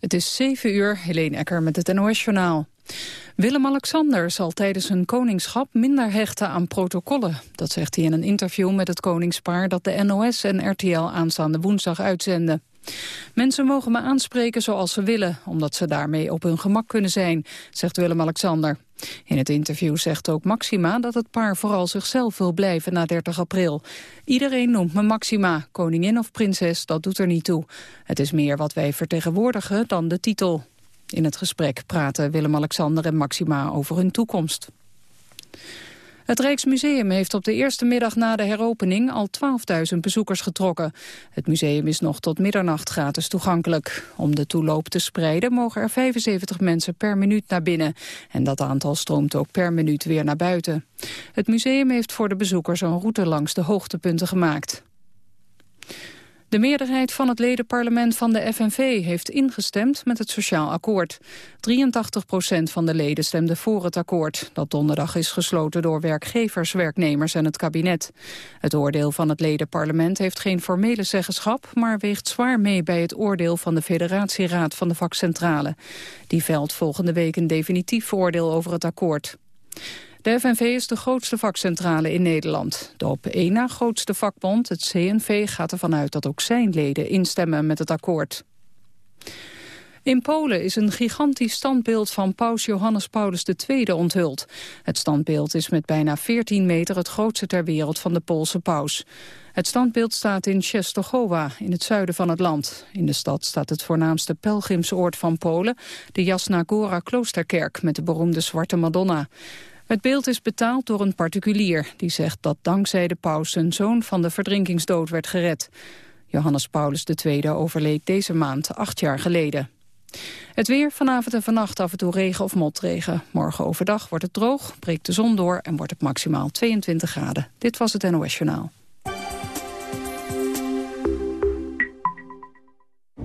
Het is 7 uur, Helene Ecker met het NOS-journaal. Willem-Alexander zal tijdens zijn koningschap minder hechten aan protocollen. Dat zegt hij in een interview met het koningspaar dat de NOS en RTL aanstaande woensdag uitzenden. Mensen mogen me aanspreken zoals ze willen, omdat ze daarmee op hun gemak kunnen zijn, zegt Willem-Alexander. In het interview zegt ook Maxima dat het paar vooral zichzelf wil blijven na 30 april. Iedereen noemt me Maxima, koningin of prinses, dat doet er niet toe. Het is meer wat wij vertegenwoordigen dan de titel. In het gesprek praten Willem-Alexander en Maxima over hun toekomst. Het Rijksmuseum heeft op de eerste middag na de heropening al 12.000 bezoekers getrokken. Het museum is nog tot middernacht gratis toegankelijk. Om de toeloop te spreiden mogen er 75 mensen per minuut naar binnen. En dat aantal stroomt ook per minuut weer naar buiten. Het museum heeft voor de bezoekers een route langs de hoogtepunten gemaakt. De meerderheid van het ledenparlement van de FNV heeft ingestemd met het sociaal akkoord. 83 procent van de leden stemde voor het akkoord. Dat donderdag is gesloten door werkgevers, werknemers en het kabinet. Het oordeel van het ledenparlement heeft geen formele zeggenschap... maar weegt zwaar mee bij het oordeel van de federatieraad van de vakcentrale. Die velt volgende week een definitief oordeel over het akkoord. De FNV is de grootste vakcentrale in Nederland. De op één na grootste vakbond, het CNV, gaat ervan uit dat ook zijn leden instemmen met het akkoord. In Polen is een gigantisch standbeeld van paus Johannes Paulus II onthuld. Het standbeeld is met bijna 14 meter het grootste ter wereld van de Poolse paus. Het standbeeld staat in Czestochowa, in het zuiden van het land. In de stad staat het voornaamste pelgrimsoord van Polen, de Jasna Gora kloosterkerk met de beroemde Zwarte Madonna. Het beeld is betaald door een particulier... die zegt dat dankzij de paus zijn zoon van de verdrinkingsdood werd gered. Johannes Paulus II overleed deze maand acht jaar geleden. Het weer vanavond en vannacht af en toe regen of motregen. Morgen overdag wordt het droog, breekt de zon door en wordt het maximaal 22 graden. Dit was het NOS Journaal.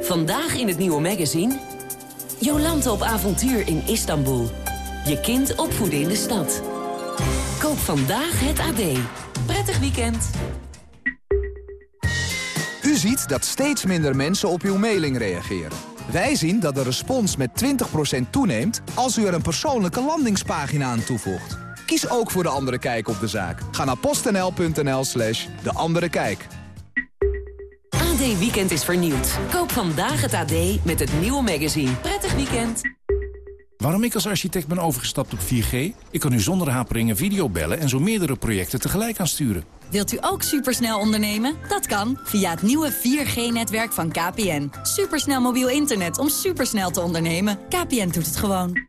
Vandaag in het nieuwe magazine... Jolante op avontuur in Istanbul. Je kind opvoeden in de stad. Koop vandaag het AD. Prettig weekend. U ziet dat steeds minder mensen op uw mailing reageren. Wij zien dat de respons met 20% toeneemt als u er een persoonlijke landingspagina aan toevoegt. Kies ook voor De Andere Kijk op de zaak. Ga naar postnl.nl slash De Andere Kijk. AD Weekend is vernieuwd. Koop vandaag het AD met het nieuwe magazine. Prettig weekend. Waarom ik als architect ben overgestapt op 4G? Ik kan u zonder haperingen videobellen en zo meerdere projecten tegelijk aansturen. Wilt u ook supersnel ondernemen? Dat kan via het nieuwe 4G-netwerk van KPN. Supersnel mobiel internet om supersnel te ondernemen. KPN doet het gewoon.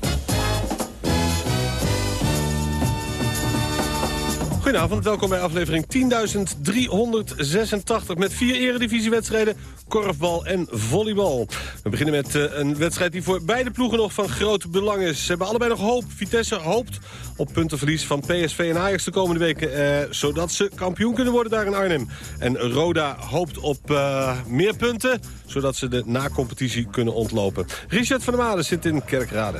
Goedenavond, welkom bij aflevering 10.386 met vier eredivisiewedstrijden, korfbal en volleybal. We beginnen met uh, een wedstrijd die voor beide ploegen nog van groot belang is. Ze hebben allebei nog hoop. Vitesse hoopt op puntenverlies van PSV en Ajax de komende weken... Eh, zodat ze kampioen kunnen worden daar in Arnhem. En Roda hoopt op uh, meer punten, zodat ze de na-competitie kunnen ontlopen. Richard van der Made zit in Kerkrade.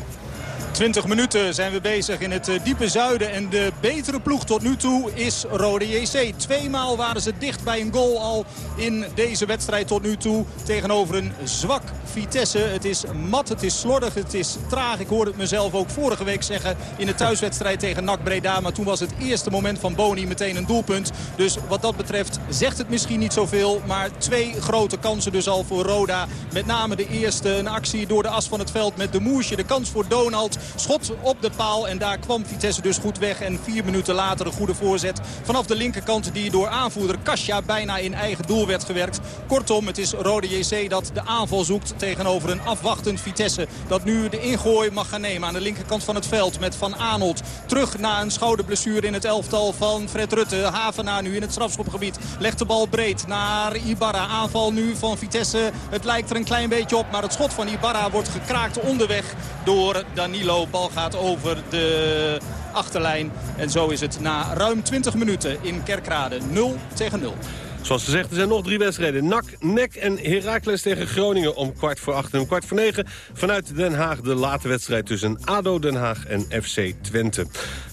20 minuten zijn we bezig in het eh, diepe zuiden. En de betere ploeg tot nu toe is Rode JC. Tweemaal waren ze dicht bij een goal al in deze wedstrijd tot nu toe. Tegenover een zwak Vitesse. Het is mat, het is slordig, het is traag. Ik hoorde het mezelf ook vorige week zeggen in de thuiswedstrijd tegen NAC Breda. Maar toen was het eerste moment van Boni meteen een doelpunt. Dus wat dat betreft zegt het misschien niet zoveel. Maar twee grote kansen dus al voor Roda. Met name de eerste, een actie door de as van het veld met de Moesje. De kans voor Donald. Schot op de paal en daar kwam Vitesse dus goed weg. En vier minuten later een goede voorzet vanaf de linkerkant die door aanvoerder Kasia bijna in eigen doel werd gewerkt. Kortom, het is Rode JC dat de aanval zoekt tegenover een afwachtend Vitesse. Dat nu de ingooi mag gaan nemen aan de linkerkant van het veld met Van Aanholt. Terug na een schouderblessure in het elftal van Fred Rutte. Havenaar nu in het strafschopgebied. Legt de bal breed naar Ibarra. Aanval nu van Vitesse. Het lijkt er een klein beetje op, maar het schot van Ibarra wordt gekraakt onderweg door Danilo. Bal gaat over de achterlijn. En zo is het na ruim 20 minuten in Kerkrade 0 tegen 0. Zoals gezegd, er zijn nog drie wedstrijden. NAC, NEC en Heracles tegen Groningen om kwart voor acht en om kwart voor negen. Vanuit Den Haag de late wedstrijd tussen ADO Den Haag en FC Twente.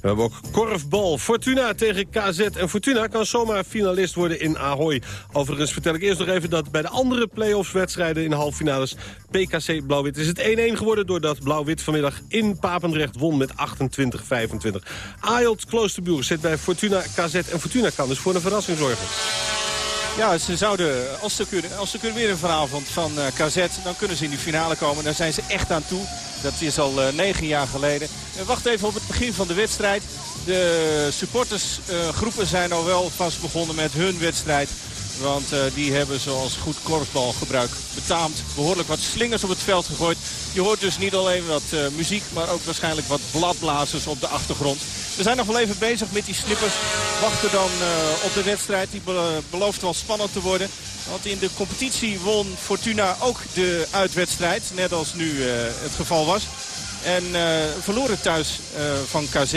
We hebben ook korfbal. Fortuna tegen KZ. En Fortuna kan zomaar finalist worden in Ahoy. Overigens vertel ik eerst nog even dat bij de andere play-offs wedstrijden in de halffinales PKC Blauw-Wit is het 1-1 geworden... doordat Blauw-Wit vanmiddag in Papendrecht won met 28-25. Ayolt Kloosterbuur zit bij Fortuna KZ. En Fortuna kan dus voor een verrassing zorgen. Ja, ze zouden, als ze kunnen, als ze kunnen winnen vanavond van uh, KZ, dan kunnen ze in die finale komen. Daar zijn ze echt aan toe. Dat is al uh, negen jaar geleden. En wacht even op het begin van de wedstrijd. De supportersgroepen zijn al wel vast begonnen met hun wedstrijd. Want uh, die hebben zoals goed korfbalgebruik betaamd behoorlijk wat slingers op het veld gegooid. Je hoort dus niet alleen wat uh, muziek, maar ook waarschijnlijk wat bladblazers op de achtergrond. We zijn nog wel even bezig met die slippers. Wachten dan uh, op de wedstrijd. Die be belooft wel spannend te worden. Want in de competitie won Fortuna ook de uitwedstrijd. Net als nu het geval was. En verloren thuis van KZ.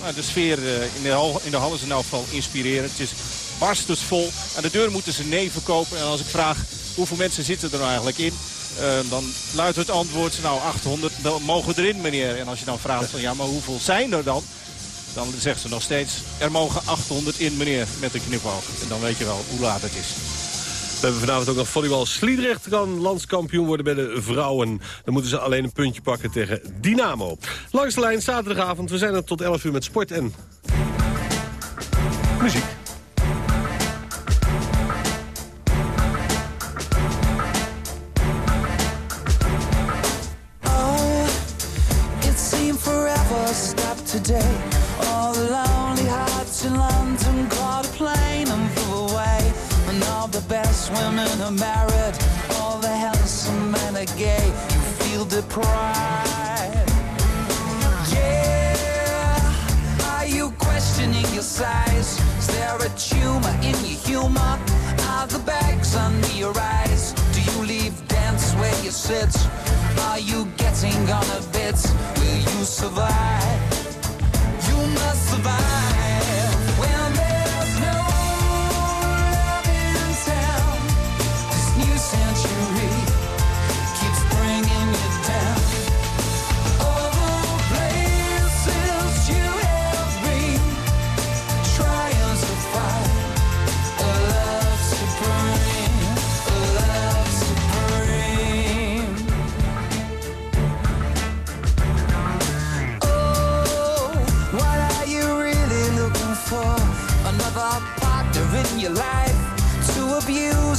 Maar de sfeer in de, hal, in de is in elk geval inspirerend. Het is barstens vol. Aan de deur moeten ze nee verkopen. En als ik vraag hoeveel mensen zitten er nou eigenlijk in... Uh, dan luidt het antwoord, nou 800 mogen erin meneer. En als je dan vraagt van ja, maar hoeveel zijn er dan? Dan zegt ze nog steeds, er mogen 800 in meneer, met een knipoog. En dan weet je wel hoe laat het is. We hebben vanavond ook nog volleybal. Sliedrecht kan landskampioen worden bij de vrouwen. Dan moeten ze alleen een puntje pakken tegen Dynamo. Langs de lijn, zaterdagavond. We zijn er tot 11 uur met sport en muziek. Today. All the lonely hearts in London caught a plane and flew away. And all the best women are married, all the handsome men are gay. You feel deprived. Yeah, are you questioning your size? Is there a tumor in your humor? Are the bags under your eyes? Do you leave dance where you sit? Are you getting on a bit? Will you survive? survive.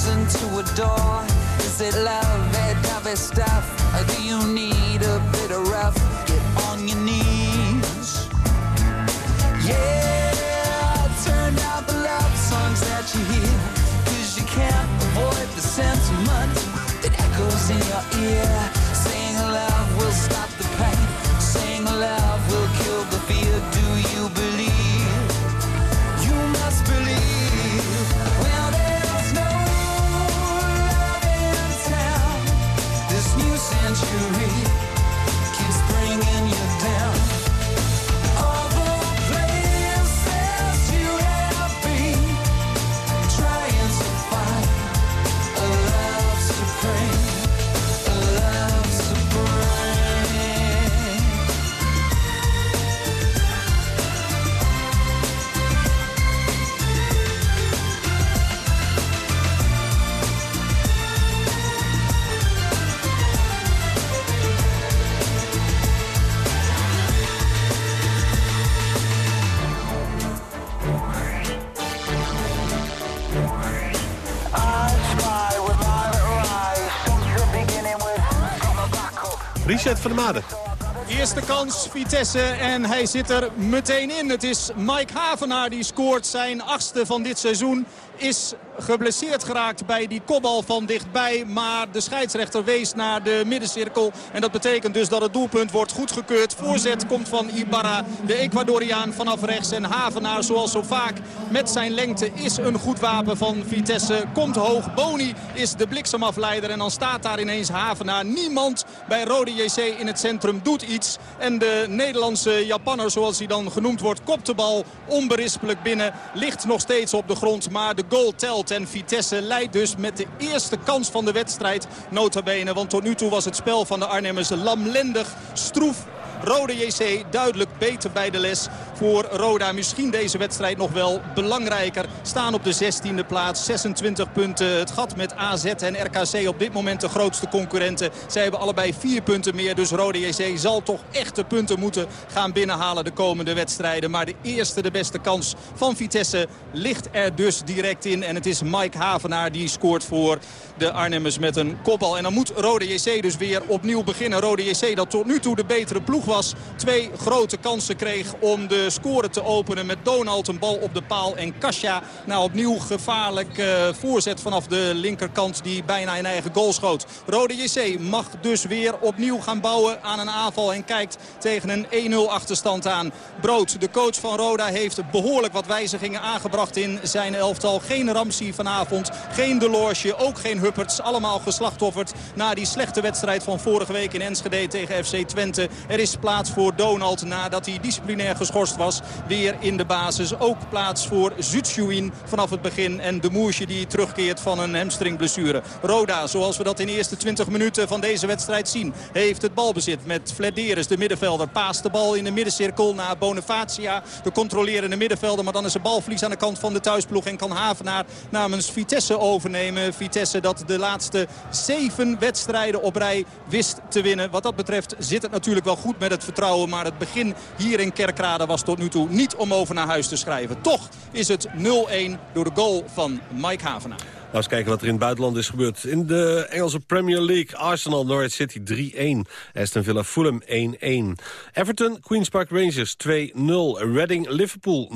And to adore. Is it love, that stuff? Or do you need a bit of rough? Get on your knees. Yeah, turn down the love songs that you hear. Cause you can't avoid the sentiment that echoes in your ear. Van der. Eerste kans, Vitesse. En hij zit er meteen in. Het is Mike Havenaar die scoort zijn achtste van dit seizoen. Is geblesseerd geraakt bij die kopbal van dichtbij. Maar de scheidsrechter wees naar de middencirkel. En dat betekent dus dat het doelpunt wordt goedgekeurd. Voorzet komt van Ibarra, de Ecuadoriaan vanaf rechts. En Havenaar, zoals zo vaak met zijn lengte, is een goed wapen van Vitesse. Komt hoog. Boni is de bliksemafleider. En dan staat daar ineens Havenaar. Niemand bij Rode JC in het centrum doet iets. En de Nederlandse Japanner, zoals hij dan genoemd wordt, kopt de bal onberispelijk binnen. Ligt nog steeds op de grond, maar de goal telt. En Vitesse leidt dus met de eerste kans van de wedstrijd nota bene. Want tot nu toe was het spel van de Arnhemmers lamlendig, stroef Rode JC duidelijk beter bij de les voor Roda. Misschien deze wedstrijd nog wel belangrijker. Staan op de 16e plaats, 26 punten. Het gat met AZ en RKC op dit moment de grootste concurrenten. Zij hebben allebei 4 punten meer. Dus Rode JC zal toch echte punten moeten gaan binnenhalen de komende wedstrijden. Maar de eerste, de beste kans van Vitesse ligt er dus direct in. En het is Mike Havenaar die scoort voor de Arnhemmers met een kopbal. En dan moet Rode JC dus weer opnieuw beginnen. Rode JC dat tot nu toe de betere ploeg was. Twee grote kansen kreeg om de score te openen. Met Donald een bal op de paal en Kasia. Nou opnieuw gevaarlijk uh, voorzet vanaf de linkerkant die bijna een eigen goal schoot. Rode JC mag dus weer opnieuw gaan bouwen aan een aanval. En kijkt tegen een 1-0 achterstand aan. Brood, de coach van Roda, heeft behoorlijk wat wijzigingen aangebracht in zijn elftal. Geen Ramsey vanavond, geen Delorge, ook geen Hupperts. Allemaal geslachtofferd na die slechte wedstrijd van vorige week in Enschede tegen FC Twente. Er is plaats voor Donald nadat hij disciplinair geschorst was. Weer in de basis. Ook plaats voor Zutschuin vanaf het begin. En de Moersje die terugkeert van een hamstringblessure. Roda, zoals we dat in de eerste 20 minuten van deze wedstrijd zien. Heeft het balbezit met Flederis, de middenvelder. Paast de bal in de middencirkel naar Bonifacia. De controlerende middenvelder. Maar dan is er balverlies aan de kant van de thuisploeg. En kan Havenaar namens Vitesse overnemen. Vitesse dat de laatste zeven wedstrijden op rij wist te winnen. Wat dat betreft zit het natuurlijk wel goed met het vertrouwen. Maar het begin hier in Kerkrade was tot nu toe niet om over naar huis te schrijven. Toch is het 0-1 door de goal van Mike Havenaar. Nou, eens kijken wat er in het buitenland is gebeurd. In de Engelse Premier League, Arsenal, Norwich City 3-1. Aston Villa, Fulham 1-1. Everton, Queen's Park Rangers 2-0. Reading, Liverpool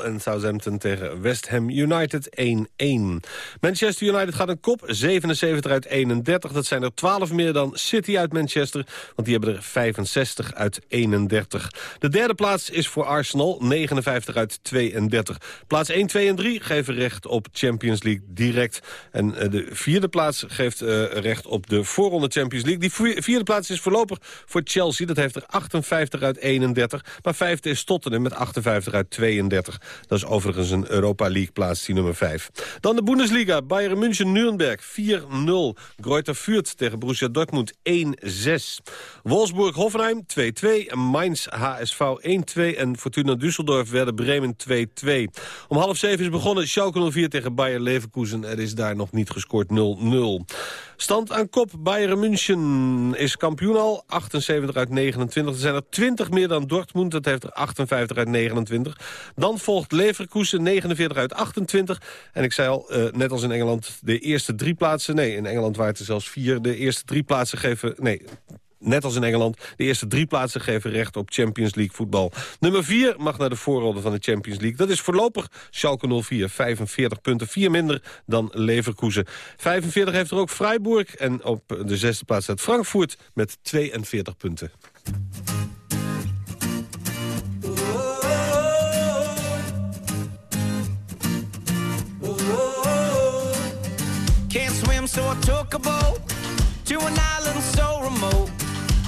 0-0. En Southampton tegen West Ham United 1-1. Manchester United gaat een kop, 77 uit 31. Dat zijn er 12 meer dan City uit Manchester, want die hebben er 65 uit 31. De derde plaats is voor Arsenal, 59 uit 32. Plaats 1, 2 en 3 geven recht op Champions League direct. En eh, de vierde plaats geeft uh, recht op de voorronde Champions League. Die vierde plaats is voorlopig voor Chelsea. Dat heeft er 58 uit 31. Maar vijfde is Tottenham met 58 uit 32. Dat is overigens een Europa League plaats, die nummer 5. Dan de Bundesliga. Bayern München Nürnberg 4-0. Greuther Fürth tegen Borussia Dortmund 1-6. Wolfsburg Hoffenheim 2-2. Mainz HSV 1-2. En Fortuna Düsseldorf werden Bremen 2-2. Om half zeven is begonnen Schalke 04 tegen Bayer Leverkusen. Er is daar nog niet gescoord 0-0. Stand aan kop. Bayern München is kampioen al. 78 uit 29. Er zijn er 20 meer dan Dortmund. Dat heeft er 58 uit 29. Dan volgt Leverkusen 49 uit 28. En ik zei al, uh, net als in Engeland, de eerste drie plaatsen... Nee, in Engeland waren het er zelfs vier. De eerste drie plaatsen geven... Nee, net als in Engeland, de eerste drie plaatsen geven recht op Champions League voetbal. Nummer 4 mag naar de voorronde van de Champions League. Dat is voorlopig Schalke 04, 45 punten, vier minder dan Leverkusen. 45 heeft er ook Freiburg en op de zesde plaats staat Frankfurt met 42 punten.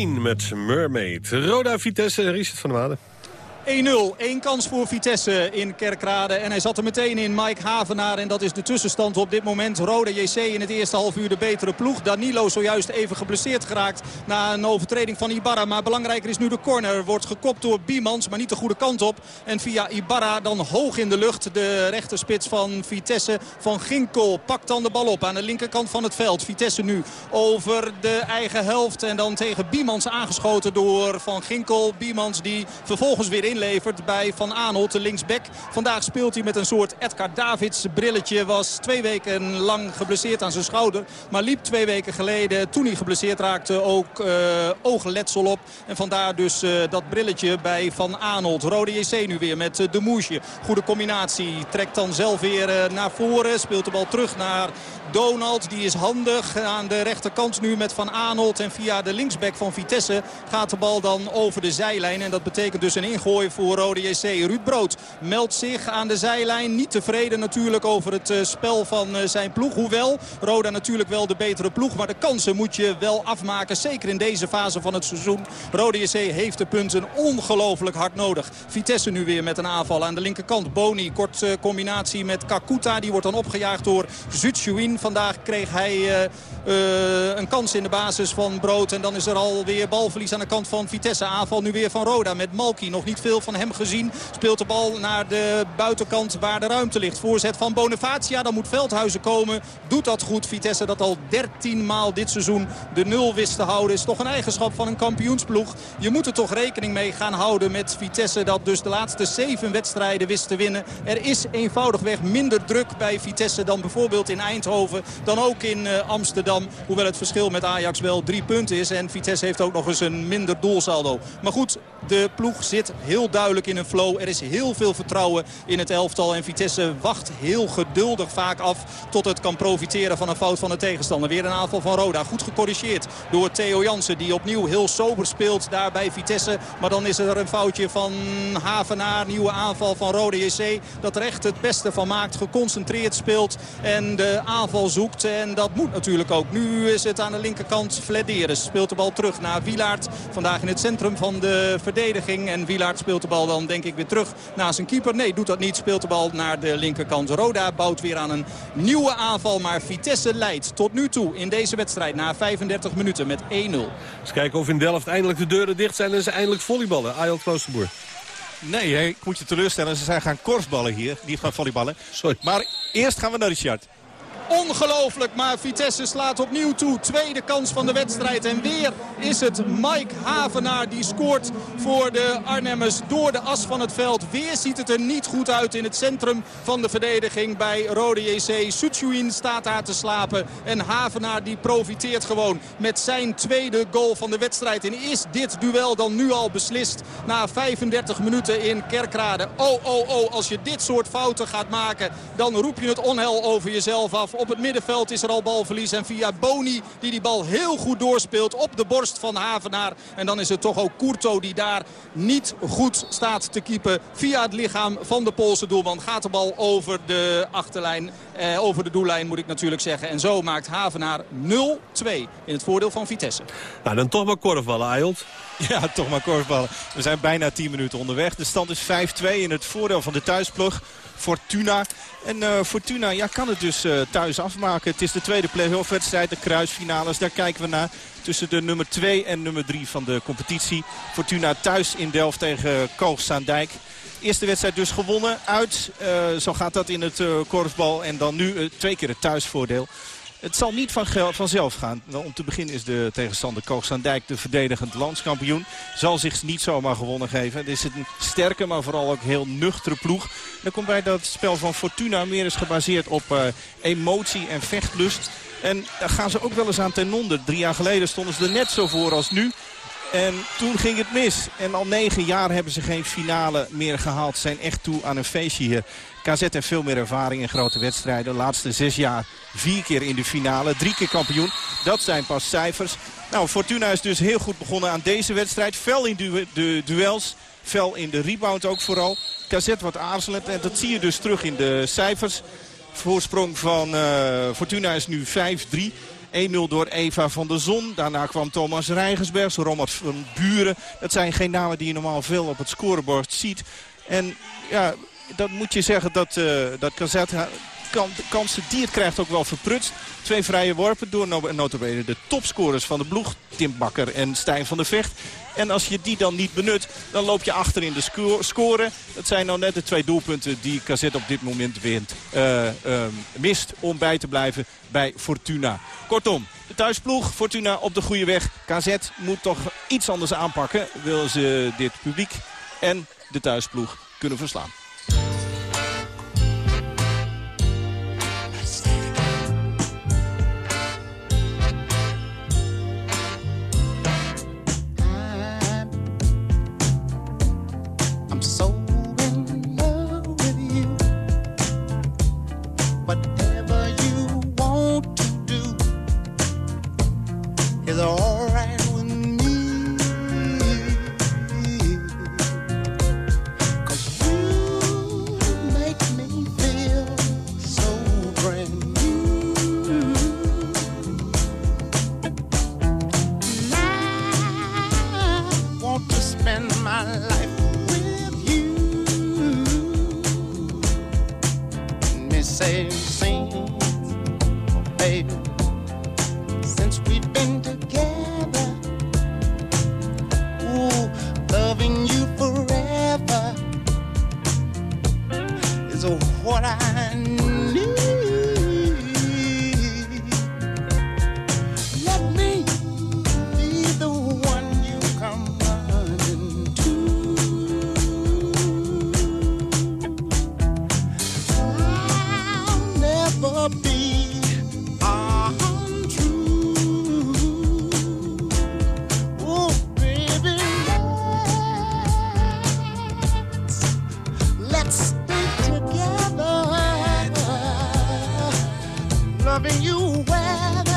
Met Mermaid. Roda Vitesse, Richard van der Waarden. 1-0. Eén kans voor Vitesse in Kerkrade. En hij zat er meteen in, Mike Havenaar. En dat is de tussenstand op dit moment. Rode JC in het eerste half uur de betere ploeg. Danilo zojuist even geblesseerd geraakt na een overtreding van Ibarra. Maar belangrijker is nu de corner. Wordt gekopt door Biemans, maar niet de goede kant op. En via Ibarra dan hoog in de lucht. De rechterspits van Vitesse van Ginkel pakt dan de bal op aan de linkerkant van het veld. Vitesse nu over de eigen helft. En dan tegen Biemans aangeschoten door Van Ginkel. Biemans die vervolgens weer inlevert bij Van Aanholt, de linksback. Vandaag speelt hij met een soort Edgar Davids brilletje. Was twee weken lang geblesseerd aan zijn schouder. Maar liep twee weken geleden, toen hij geblesseerd raakte, ook uh, oogletsel op. En vandaar dus uh, dat brilletje bij Van Aanholt. Rode JC nu weer met uh, de Moesje. Goede combinatie. Trekt dan zelf weer naar voren. Speelt de bal terug naar Donald. Die is handig aan de rechterkant nu met Van Aanholt. En via de linksback van Vitesse gaat de bal dan over de zijlijn. En dat betekent dus een ingooi voor Rode JC. Ruud Brood meldt zich aan de zijlijn. Niet tevreden natuurlijk over het spel van zijn ploeg. Hoewel Roda natuurlijk wel de betere ploeg. Maar de kansen moet je wel afmaken. Zeker in deze fase van het seizoen. Rode JC heeft de punten ongelooflijk hard nodig. Vitesse nu weer met een aanval aan de linkerkant. Boni, kort combinatie met Kakuta. Die wordt dan opgejaagd door Zutschuin. Vandaag kreeg hij uh, uh, een kans in de basis van Brood. En dan is er alweer balverlies aan de kant van Vitesse. Aanval nu weer van Roda met Malki. Nog niet veel van hem gezien. Speelt de bal naar de buitenkant waar de ruimte ligt. Voorzet van Bonifacia. Dan moet Veldhuizen komen. Doet dat goed. Vitesse dat al 13 maal dit seizoen de nul wist te houden. Is toch een eigenschap van een kampioensploeg. Je moet er toch rekening mee gaan houden met Vitesse. Dat dus de laatste zeven wedstrijden wist te winnen. Er is eenvoudigweg minder druk bij Vitesse dan bijvoorbeeld in Eindhoven. Dan ook in uh, Amsterdam. Hoewel het verschil met Ajax wel drie punten is. En Vitesse heeft ook nog eens een minder doelsaldo. Maar goed, de ploeg zit heel duidelijk in een flow. Er is heel veel vertrouwen in het elftal. En Vitesse wacht heel geduldig vaak af tot het kan profiteren van een fout van de tegenstander. Weer een aanval van Roda. Goed gecorrigeerd door Theo Jansen. Die opnieuw heel sober speelt daar bij Vitesse. Maar dan is er een foutje van Havenaar. Nieuwe aanval van Roda JC. Dat er echt het beste van maakt. Geconcentreerd speelt. En de aanval zoekt. En dat moet natuurlijk ook. Nu is het aan de linkerkant Flederis. Speelt de bal terug naar Wilaert. Vandaag in het centrum van de verdediging. En Wilaert speelt de bal dan denk ik weer terug naar zijn keeper. Nee, doet dat niet. Speelt de bal naar de linkerkant. Roda bouwt weer aan een nieuwe aanval. Maar Vitesse leidt tot nu toe in deze wedstrijd na 35 minuten met 1-0. Eens kijken of in Delft eindelijk de deuren dicht zijn en ze eindelijk volleyballen. Ayot Kloosterboer. Nee, ik moet je teleurstellen. Ze zijn gaan korfballen hier. Niet gaan volleyballen. Sorry. Maar eerst gaan we naar Richard. Ongelooflijk, maar Vitesse slaat opnieuw toe. Tweede kans van de wedstrijd. En weer is het Mike Havenaar die scoort voor de Arnhemmers door de as van het veld. Weer ziet het er niet goed uit in het centrum van de verdediging bij Rode JC. Suchuin staat daar te slapen. En Havenaar die profiteert gewoon met zijn tweede goal van de wedstrijd. En is dit duel dan nu al beslist na 35 minuten in Kerkrade. Oh, oh, oh, als je dit soort fouten gaat maken, dan roep je het onheil over jezelf af. Op het middenveld is er al balverlies. En via Boni, die die bal heel goed doorspeelt op de borst van Havenaar. En dan is het toch ook Courto die daar niet goed staat te keepen. Via het lichaam van de Poolse doelman gaat de bal over de achterlijn. Eh, over de doellijn moet ik natuurlijk zeggen. En zo maakt Havenaar 0-2 in het voordeel van Vitesse. Nou, dan toch maar korfballen, Ayot. Ja, toch maar korfballen. We zijn bijna 10 minuten onderweg. De stand is 5-2 in het voordeel van de thuisploeg. Fortuna. En uh, Fortuna ja, kan het dus uh, thuis afmaken. Het is de tweede play-off wedstrijd, de kruisfinales. Daar kijken we naar tussen de nummer 2 en nummer 3 van de competitie. Fortuna thuis in Delft tegen Koogsaandijk. Eerste wedstrijd dus gewonnen uit. Uh, zo gaat dat in het korfbal. En dan nu twee keer het thuisvoordeel. Het zal niet van vanzelf gaan. Om te beginnen is de tegenstander Koogsaandijk de verdedigend landskampioen. Zal zich niet zomaar gewonnen geven. Het is een sterke, maar vooral ook heel nuchtere ploeg. Dan komt bij dat het spel van Fortuna meer is gebaseerd op uh, emotie en vechtlust. En daar gaan ze ook wel eens aan ten onder. Drie jaar geleden stonden ze er net zo voor als nu. En toen ging het mis. En al negen jaar hebben ze geen finale meer gehaald. Zijn echt toe aan een feestje hier. KZ heeft veel meer ervaring in grote wedstrijden. De laatste zes jaar vier keer in de finale. Drie keer kampioen. Dat zijn pas cijfers. Nou, Fortuna is dus heel goed begonnen aan deze wedstrijd. Fel in de duels. Fel in de rebound ook vooral. KZ wat aarzelend. En dat zie je dus terug in de cijfers. Voorsprong van uh, Fortuna is nu 5-3. 1-0 door Eva van der Zon. Daarna kwam Thomas Rijgersbergs, Romert van Buren. Dat zijn geen namen die je normaal veel op het scorebord ziet. En ja, dat moet je zeggen dat, uh, dat kansen die het krijgt ook wel verprutst. Twee vrije worpen door notabene de topscorers van de ploeg. Tim Bakker en Stijn van der Vecht. En als je die dan niet benut, dan loop je achter in de sco score. Dat zijn nou net de twee doelpunten die Kazet op dit moment wint, uh, uh, mist om bij te blijven bij Fortuna. Kortom, de thuisploeg, Fortuna op de goede weg. KZ moet toch iets anders aanpakken. Willen ze dit publiek en de thuisploeg kunnen verslaan. you wear.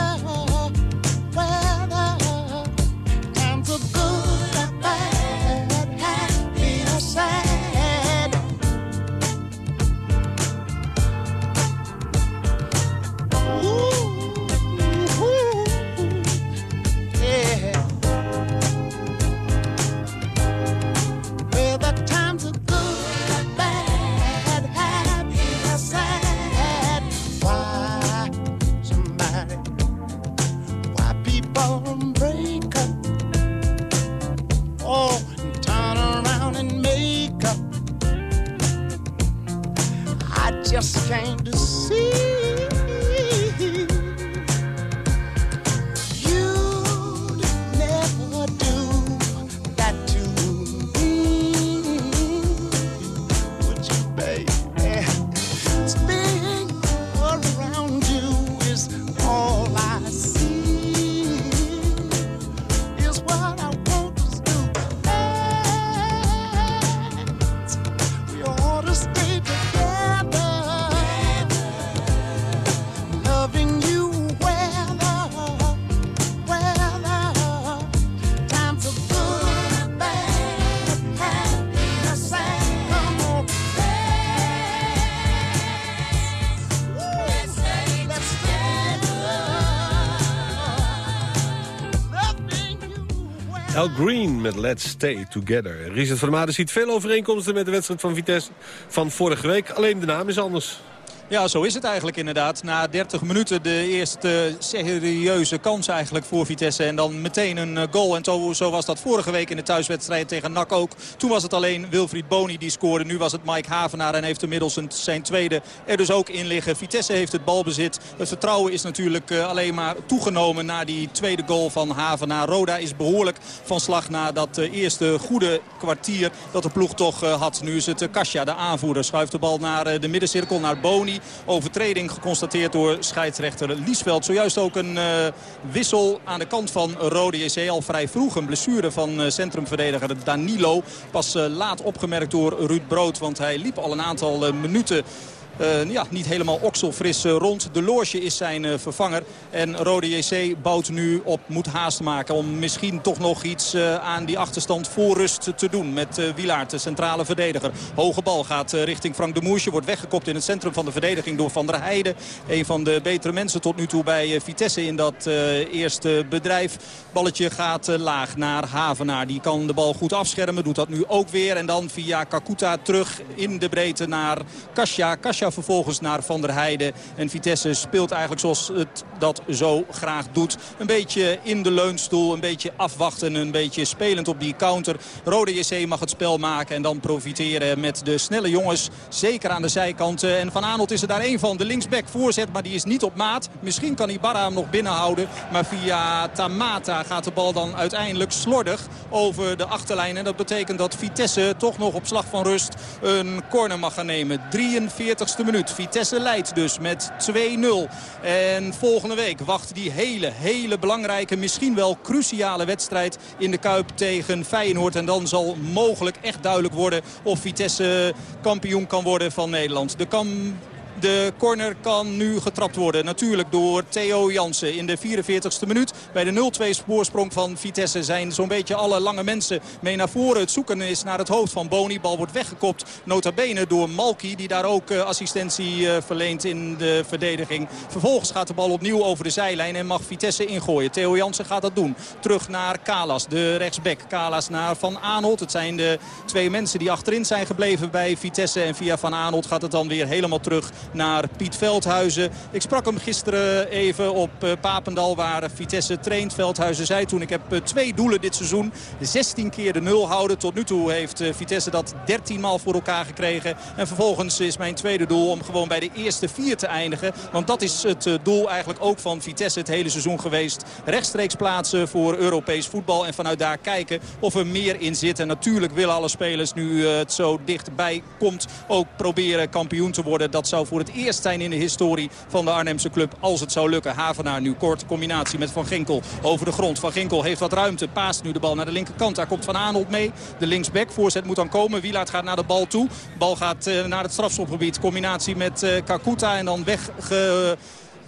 Met Let's Stay Together. Richard van der Maden ziet veel overeenkomsten met de wedstrijd van Vitesse van vorige week. Alleen de naam is anders. Ja, zo is het eigenlijk inderdaad. Na 30 minuten de eerste serieuze kans eigenlijk voor Vitesse. En dan meteen een eh, goal. En zo was dat vorige week in de thuiswedstrijd tegen NAC ook. Toen was het alleen Wilfried Boni die scoorde. Nu was het Mike Havenaar en heeft inmiddels zijn tweede er dus ook in liggen. Vitesse heeft het balbezit. Het vertrouwen is natuurlijk eh, alleen maar toegenomen na die tweede goal van Havenaar. Roda is behoorlijk van slag na dat eh, eerste goede kwartier dat de ploeg toch had. Nu is het Kasia, de aanvoerder. Schuift de bal naar de middencirkel, naar Boni. Overtreding geconstateerd door scheidsrechter Liesveld. Zojuist ook een uh, wissel aan de kant van Rode JC. Al vrij vroeg een blessure van uh, centrumverdediger Danilo. Pas uh, laat opgemerkt door Ruud Brood. Want hij liep al een aantal minuten uh, ja, niet helemaal okselfris uh, rond. De Loge is zijn uh, vervanger. En Rode JC bouwt nu op, moet haast maken om misschien toch nog iets aan die achterstand voor rust te doen. Met Wilaert, de centrale verdediger. Hoge bal gaat richting Frank de Moesje. Wordt weggekopt in het centrum van de verdediging door Van der Heijden. Een van de betere mensen tot nu toe bij Vitesse in dat eerste bedrijf. Balletje gaat laag naar Havenaar. Die kan de bal goed afschermen. Doet dat nu ook weer. En dan via Kakuta terug in de breedte naar Kasia. Kasia vervolgens naar Van der Heijden. En Vitesse speelt eigenlijk zoals het dat zo graag doet. Een beetje in de leunstoel, een beetje afwachten, een beetje spelend op die counter. Rode JC mag het spel maken en dan profiteren met de snelle jongens. Zeker aan de zijkanten. En Van Aanholt is er daar een van. De linksback voorzet, maar die is niet op maat. Misschien kan Ibarra hem nog binnenhouden. Maar via Tamata gaat de bal dan uiteindelijk slordig over de achterlijn. En dat betekent dat Vitesse toch nog op slag van rust een corner mag gaan nemen. 43 minuut. Vitesse leidt dus met 2-0. En volgende week wacht die hele, hele belangrijke, misschien wel cruciale wedstrijd in de Kuip tegen Feyenoord. En dan zal mogelijk echt duidelijk worden of Vitesse kampioen kan worden van Nederland. De kam de corner kan nu getrapt worden. Natuurlijk door Theo Jansen in de 44ste minuut. Bij de 0-2 spoorsprong van Vitesse zijn zo'n beetje alle lange mensen mee naar voren. Het zoeken is naar het hoofd van Boni. Bal wordt weggekopt nota bene door Malki. Die daar ook eh, assistentie eh, verleent in de verdediging. Vervolgens gaat de bal opnieuw over de zijlijn en mag Vitesse ingooien. Theo Jansen gaat dat doen. Terug naar Kalas, de rechtsback. Kalas naar Van Aanholt. Het zijn de twee mensen die achterin zijn gebleven bij Vitesse. En via Van Aanholt gaat het dan weer helemaal terug naar Piet Veldhuizen. Ik sprak hem gisteren even op eh, Papendal waar Vitesse traint. Veldhuizen zei toen ik heb eh, twee doelen dit seizoen. 16 keer de nul houden. Tot nu toe heeft eh, Vitesse dat 13 maal voor elkaar gekregen. En vervolgens is mijn tweede doel om gewoon bij de eerste vier te eindigen. Want dat is het doel eigenlijk ook van Vitesse het hele seizoen geweest. Rechtstreeks plaatsen voor Europees voetbal. En vanuit daar kijken of er meer in zit. En natuurlijk willen alle spelers nu het zo dichtbij komt ook proberen kampioen te worden. Dat zou voor het eerst zijn in de historie van de Arnhemse club. Als het zou lukken. Havenaar nu kort. Combinatie met Van Ginkel over de grond. Van Ginkel heeft wat ruimte. Paast nu de bal naar de linkerkant. Daar komt Van Aanholt mee. De linksback. Voorzet moet dan komen. Wielaert gaat naar de bal toe. Bal gaat uh, naar het strafschopgebied. Combinatie met uh, Kakuta. En dan wegge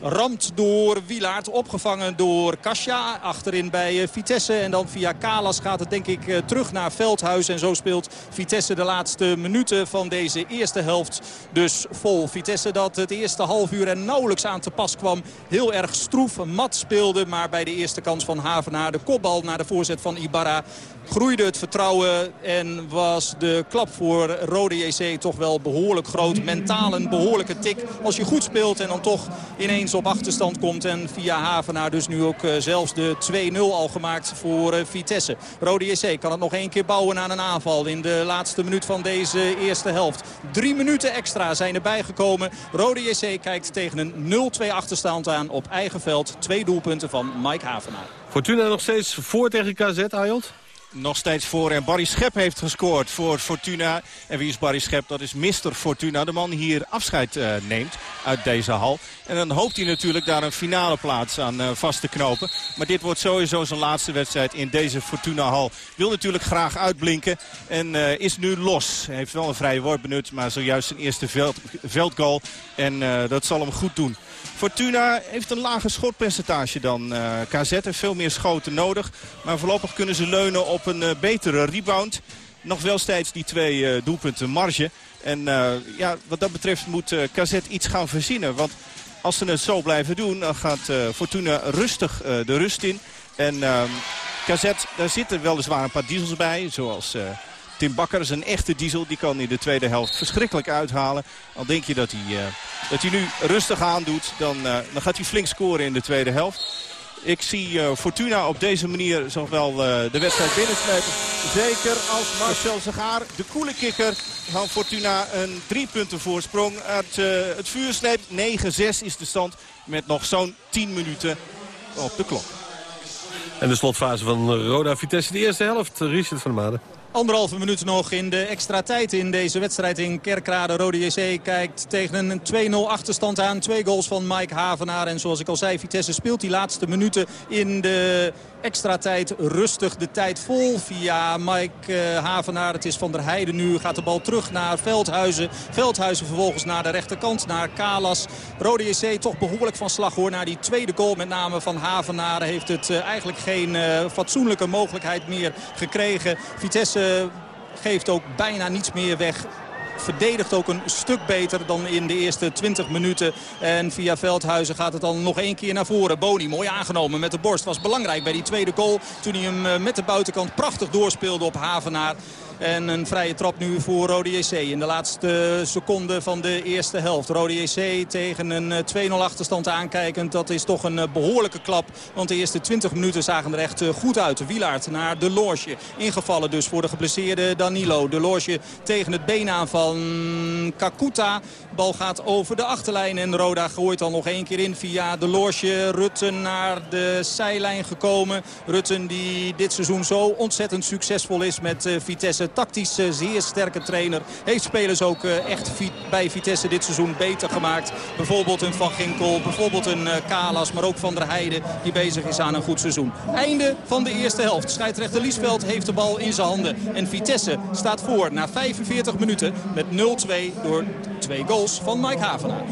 Ramt door Wilaert, opgevangen door Kasia. Achterin bij eh, Vitesse en dan via Kalas gaat het denk ik eh, terug naar Veldhuis. En zo speelt Vitesse de laatste minuten van deze eerste helft dus vol. Vitesse dat het eerste half uur er nauwelijks aan te pas kwam. Heel erg stroef, mat speelde. Maar bij de eerste kans van Havenaar de kopbal naar de voorzet van Ibarra groeide het vertrouwen en was de klap voor Rode JC toch wel behoorlijk groot. Mentaal een behoorlijke tik als je goed speelt en dan toch ineens op achterstand komt. En via Havenaar dus nu ook eh, zelfs de 2-0 al gemaakt voor eh, Vitesse. Rode JC kan het nog één keer bouwen aan een aanval in de laatste minuut van deze eerste helft. Drie minuten extra zijn erbij gekomen. Rode JC kijkt tegen een 0-2 achterstand aan op eigen veld. Twee doelpunten van Mike Havenaar. Fortuna nog steeds voor tegen KZ, Ayot? Nog steeds voor. En Barry Schep heeft gescoord voor Fortuna. En wie is Barry Schep? Dat is Mr. Fortuna. De man die hier afscheid uh, neemt uit deze hal. En dan hoopt hij natuurlijk daar een finale plaats aan uh, vast te knopen. Maar dit wordt sowieso zijn laatste wedstrijd in deze Fortuna-hal. Wil natuurlijk graag uitblinken. En uh, is nu los. Hij heeft wel een vrije woord benut. Maar zojuist zijn eerste veld, veldgoal. En dat zal hem goed doen. Fortuna heeft een lager schotpercentage dan uh, KZ. Heeft veel meer schoten nodig. Maar voorlopig kunnen ze leunen op een uh, betere rebound. Nog wel steeds die twee uh, doelpunten marge. En ja, wat dat betreft moet KZ iets gaan verzinnen. Want als ze het zo blijven doen, dan gaat Fortuna rustig de rust in. En ehm, Kazet, daar zitten weliswaar een paar diesels bij. Zoals Tim Bakker is een echte diesel. Die kan in de tweede helft verschrikkelijk uithalen. Al denk je dat hij, uh, dat hij nu rustig aandoet, dan, uh, dan gaat hij flink scoren in de tweede helft. Ik zie Fortuna op deze manier zowel de wedstrijd binnenslepen. Zeker als Marcel Zagaar, de koele kikker van Fortuna, een drie punten voorsprong uit het vuur sleept. 9-6 is de stand met nog zo'n 10 minuten op de klok. En de slotfase van Roda Vitesse, de eerste helft. Richard van der Maden. Anderhalve minuut nog in de extra tijd in deze wedstrijd in Kerkrade. Rode JC kijkt tegen een 2-0 achterstand aan. Twee goals van Mike Havenaar. En zoals ik al zei, Vitesse speelt die laatste minuten in de extra tijd rustig de tijd vol via Mike uh, Havenaar. Het is Van der Heijden nu. Gaat de bal terug naar Veldhuizen. Veldhuizen vervolgens naar de rechterkant, naar Kalas. Rode JC toch behoorlijk van slag hoor. Naar die tweede goal met name van Havenaar heeft het uh, eigenlijk geen uh, fatsoenlijke mogelijkheid meer gekregen. Vitesse geeft ook bijna niets meer weg verdedigt ook een stuk beter dan in de eerste 20 minuten. En via Veldhuizen gaat het dan nog één keer naar voren. Boni mooi aangenomen met de borst. Was belangrijk bij die tweede goal. Toen hij hem met de buitenkant prachtig doorspeelde op Havenaar. En een vrije trap nu voor Rode JC in de laatste seconde van de eerste helft. Rode JC tegen een 2-0 achterstand aankijkend. Dat is toch een behoorlijke klap. Want de eerste 20 minuten zagen er echt goed uit. Wielaard naar de Loge. Ingevallen dus voor de geblesseerde Danilo. De Loge tegen het been aan van Kakuta. Bal gaat over de achterlijn en Roda gooit dan nog één keer in via de Loge. Rutten naar de zijlijn gekomen. Rutten die dit seizoen zo ontzettend succesvol is met Vitesse tactisch zeer sterke trainer. Heeft spelers ook eh, echt bij Vitesse dit seizoen beter gemaakt. Bijvoorbeeld een Van Ginkel, bijvoorbeeld een eh, Kalas, maar ook Van der Heijden die bezig is aan een goed seizoen. Einde van de eerste helft. Scheidsrechter Liesveld heeft de bal in zijn handen. En Vitesse staat voor na 45 minuten met 0-2 door twee goals van Mike Havenaar.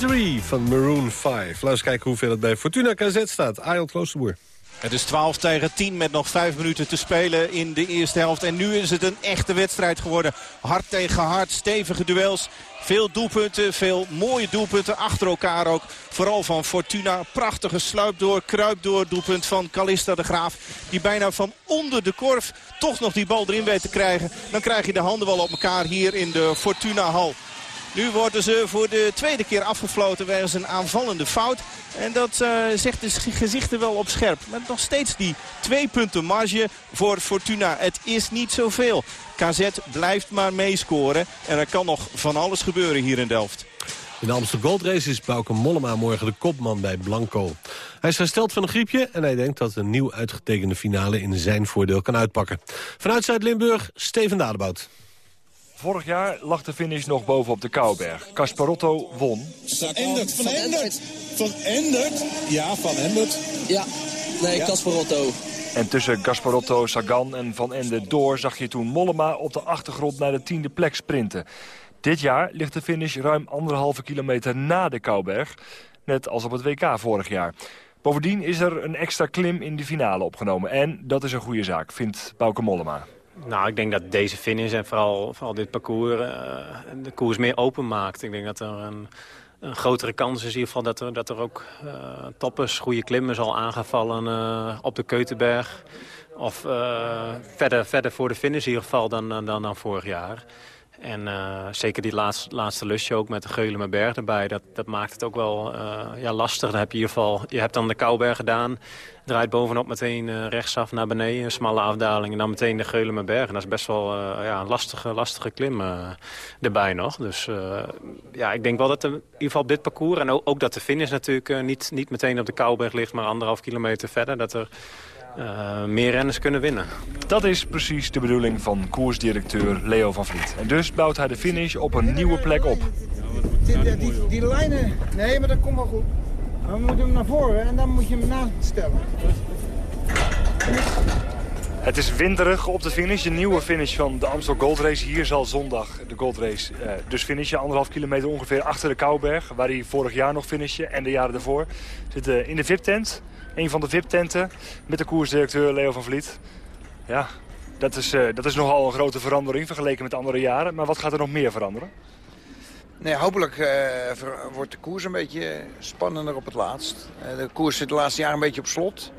Misery van Maroon 5. Laten we kijken hoeveel het bij Fortuna KZ staat. Ayel Kloosterboer. Het is 12 tegen 10 met nog 5 minuten te spelen in de eerste helft. En nu is het een echte wedstrijd geworden. Hard tegen hard, stevige duels. Veel doelpunten, veel mooie doelpunten achter elkaar ook. Vooral van Fortuna. Prachtige sluip door, kruip door doelpunt van Calista de Graaf. Die bijna van onder de korf toch nog die bal erin weet te krijgen. Dan krijg je de handen wel op elkaar hier in de Fortuna-hal. Nu worden ze voor de tweede keer afgefloten wegens een aanvallende fout. En dat uh, zegt de gezichten wel op scherp. Maar nog steeds die twee punten marge voor Fortuna. Het is niet zoveel. KZ blijft maar meescoren. En er kan nog van alles gebeuren hier in Delft. In de Amsterdam Gold Race is Bauke Mollema morgen de kopman bij Blanco. Hij is hersteld van een griepje en hij denkt dat een nieuw uitgetekende finale in zijn voordeel kan uitpakken. Vanuit Zuid-Limburg, Steven Dadebout. Vorig jaar lag de finish nog bovenop de Kouberg. Casparotto won. Van Endert, Van Endert. Van Endert. Ja, Van Endert. Ja, nee, ja. Casparotto. En tussen Gasparotto, Sagan en Van Ende door zag je toen Mollema op de achtergrond naar de tiende plek sprinten. Dit jaar ligt de finish ruim anderhalve kilometer na de Kouberg. Net als op het WK vorig jaar. Bovendien is er een extra klim in de finale opgenomen. En dat is een goede zaak, vindt Bauke Mollema. Nou, ik denk dat deze finish en vooral, vooral dit parcours uh, de koers meer open maakt. Ik denk dat er een, een grotere kans is in ieder geval dat er, dat er ook uh, toppers, goede klimmers al aangevallen uh, op de Keutenberg. Of verder, verder voor de finish in ieder geval dan, dan, dan vorig jaar. En uh, zeker die laatste, laatste lusje ook met de Geulemerberg erbij. Dat, dat maakt het ook wel uh, ja, lastig. Dan heb je, in ieder geval, je hebt dan de Kouberg gedaan. Draait bovenop meteen uh, rechtsaf naar beneden. Een smalle afdaling. En dan meteen de Geulemerberg. En dat is best wel ja, een lastige, lastige klim erbij nog. Dus ja, ik denk wel dat in ieder geval op dit parcours... en ook, ook dat de finish natuurlijk niet, niet meteen op de Kouberg ligt... maar anderhalf kilometer verder. Dat er uh, meer renners kunnen winnen. Dat is precies de bedoeling van koersdirecteur Leo van Vliet. En dus bouwt hij de finish op een nieuwe plek op. Die, die, die lijnen, nee, maar dat komt wel goed. we moeten hem naar voren en dan moet je hem nastellen. Het is winderig op de finish, de nieuwe finish van de Amstel Gold Race. Hier zal zondag de Gold Race uh, dus finishen. Anderhalf kilometer ongeveer achter de Kouberg, waar hij vorig jaar nog finishte en de jaren daarvoor. Zit uh, in de VIP-tent, een van de VIP-tenten, met de koersdirecteur Leo van Vliet. Ja, dat is, uh, dat is nogal een grote verandering vergeleken met andere jaren. Maar wat gaat er nog meer veranderen? Nee, hopelijk uh, wordt de koers een beetje spannender op het laatst. Uh, de koers zit de laatste jaren een beetje op slot.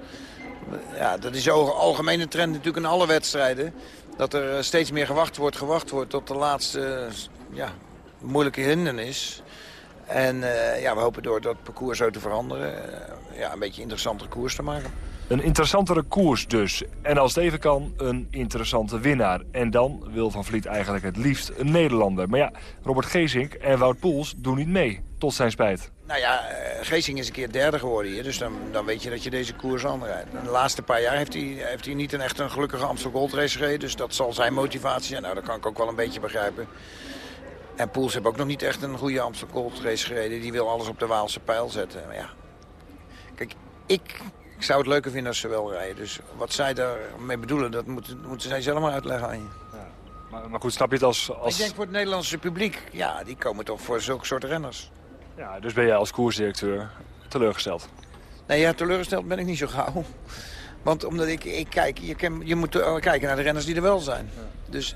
Ja, dat is een algemene trend natuurlijk in alle wedstrijden. Dat er steeds meer gewacht wordt, gewacht wordt tot de laatste ja, moeilijke hindernis. En uh, ja, we hopen door dat parcours zo te veranderen... Uh, ja, een beetje interessantere koers te maken. Een interessantere koers dus. En als het even kan, een interessante winnaar. En dan wil Van Vliet eigenlijk het liefst een Nederlander. Maar ja, Robert Geesink en Wout Poels doen niet mee, tot zijn spijt. Nou ja, Geesink is een keer derde geworden hier. Dus dan, dan weet je dat je deze koers aanrijdt. De laatste paar jaar heeft hij, heeft hij niet een echt een gelukkige Amsterdam Gold Race gereden. Dus dat zal zijn motivatie zijn. Nou, dat kan ik ook wel een beetje begrijpen. En Poels heeft ook nog niet echt een goede Amsterdam Gold Race gereden. Die wil alles op de Waalse pijl zetten. Maar ja, kijk, ik, zou het leuker vinden als ze wel rijden. Dus wat zij daarmee bedoelen, dat moeten, moeten zij zelf maar uitleggen aan je. Ja. Maar, maar, goed, snap je het als, als... Ik denk voor het Nederlandse publiek, ja, die komen toch voor zulke soort renners. Ja, dus ben jij als koersdirecteur teleurgesteld? Nee, ja, teleurgesteld ben ik niet zo gauw. Want omdat ik, ik kijk, je, kan, je moet kijken naar de renners die er wel zijn. Ja. Dus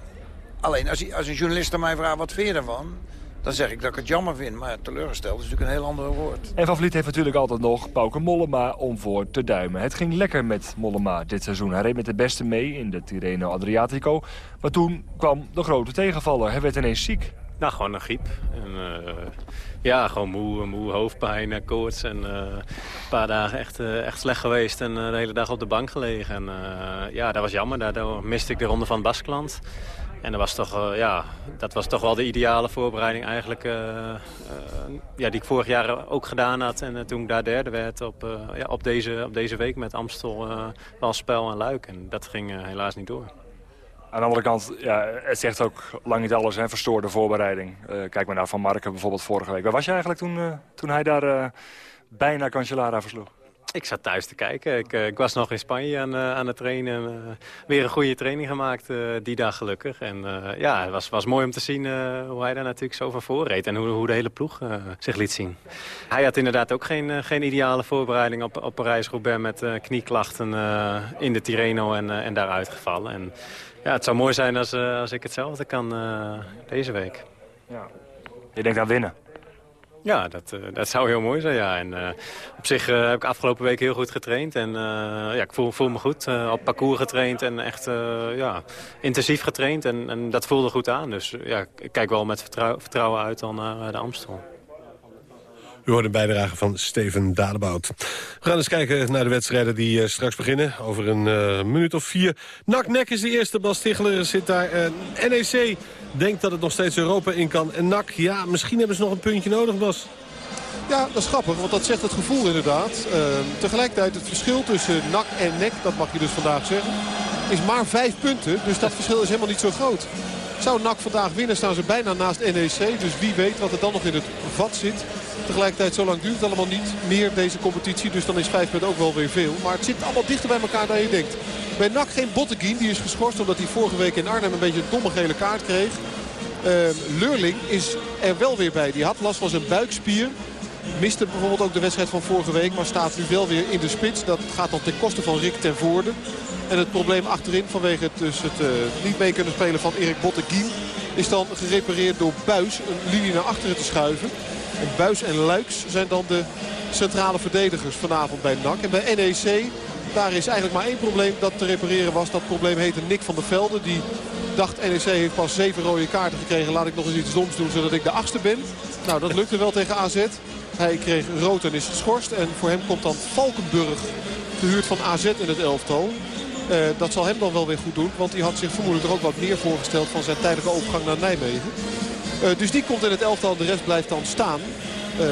Alleen als, als een journalist aan mij vraagt wat vind je ervan... dan zeg ik dat ik het jammer vind. Maar teleurgesteld is natuurlijk een heel ander woord. En Van Vliet heeft natuurlijk altijd nog Pauke Mollema om voor te duimen. Het ging lekker met Mollema dit seizoen. Hij reed met de beste mee in de Tirreno Adriatico. Maar toen kwam de grote tegenvaller. Hij werd ineens ziek. Nou, gewoon een griep. En, uh, ja, gewoon moe, moe hoofdpijn, koorts. En uh, een paar dagen echt, uh, echt slecht geweest en de hele dag op de bank gelegen. En ja, dat was jammer. Daardoor miste ik de ronde van Baskeland. En dat was, toch, uh, ja, dat was toch wel de ideale voorbereiding eigenlijk, uh, uh, ja, die ik vorig jaar ook gedaan had. En toen ik daar derde werd op, ja, op, deze, op deze week met Amstel, Walspel en Luik. En dat ging helaas niet door. Aan de andere kant, ja, het zegt ook lang niet alles, hè, verstoorde voorbereiding. kijk maar naar Van Marken bijvoorbeeld vorige week. Waar was je eigenlijk toen, toen hij daar bijna Cancellara versloeg? Ik zat thuis te kijken. Ik, ik was nog in Spanje aan, aan het trainen. weer een goede training gemaakt die dag gelukkig. En ja, het was, was mooi om te zien hoe hij daar natuurlijk zo van voor reed. En hoe, hoe de hele ploeg zich liet zien. Hij had inderdaad ook geen, geen ideale voorbereiding op, op Parijs-Roubaix... met knieklachten in de Tirreno en, en daaruit gevallen. En, ja, het zou mooi zijn als, als ik hetzelfde kan deze week. Ja. Je denkt aan winnen? Ja, dat, uh, dat zou heel mooi zijn, ja. En, uh, op zich uh, heb ik afgelopen week heel goed getraind. En ja, ik voel, me goed. op parcours getraind en echt ja, intensief getraind. En, en dat voelde goed aan. Dus ja, ik kijk wel met vertrouw, vertrouwen uit dan naar de Amstel. U hoort een bijdrage van Steven Dadebout. We gaan eens kijken naar de wedstrijden die uh, straks beginnen. Over een uh, minuut of vier. Nak-Nek is de eerste. Bas Ticheler zit daar. Uh, NEC denkt dat het nog steeds Europa in kan. En Nak, ja, misschien hebben ze nog een puntje nodig, Bas. Ja, dat is grappig, want dat zegt het gevoel inderdaad. tegelijkertijd het verschil tussen Nak en Nek, dat mag je dus vandaag zeggen, is maar vijf punten. Dus dat verschil is helemaal niet zo groot. Zou NAC vandaag winnen, staan ze bijna naast NEC. Dus wie weet wat er dan nog in het vat zit. Tegelijkertijd, zo lang duurt het allemaal niet meer deze competitie. Dus dan is vijf punten ook wel weer veel. Maar het zit allemaal dichter bij elkaar dan je denkt. Bij NAC geen Botteguin, die is geschorst omdat hij vorige week in Arnhem een beetje een domme gele kaart kreeg. Uh, Leurling is er wel weer bij. Die had last van zijn buikspier. Miste bijvoorbeeld ook de wedstrijd van vorige week. Maar staat nu wel weer in de spits. Dat gaat dan ten koste van Rick ten Voorde. En het probleem achterin vanwege het, dus het uh, niet mee kunnen spelen van Erik Botteguin... is dan gerepareerd door Buis een linie naar achteren te schuiven. Buis en Luiks zijn dan de centrale verdedigers vanavond bij NAC. En bij NEC, daar is eigenlijk maar één probleem dat te repareren was. Dat probleem heette Nick van der Velde. Die dacht NEC heeft pas zeven rode kaarten gekregen. Laat ik nog eens iets doms doen zodat ik de achtste ben. Nou, dat lukte wel tegen AZ. Hij kreeg rood en is geschorst. En voor hem komt dan Valkenburg, gehuurd van AZ in het elftal. Uh, dat zal hem dan wel weer goed doen. Want hij had zich vermoedelijk er ook wat meer voorgesteld van zijn tijdelijke overgang naar Nijmegen. Uh, dus die komt in het elftal de rest blijft dan staan. Uh,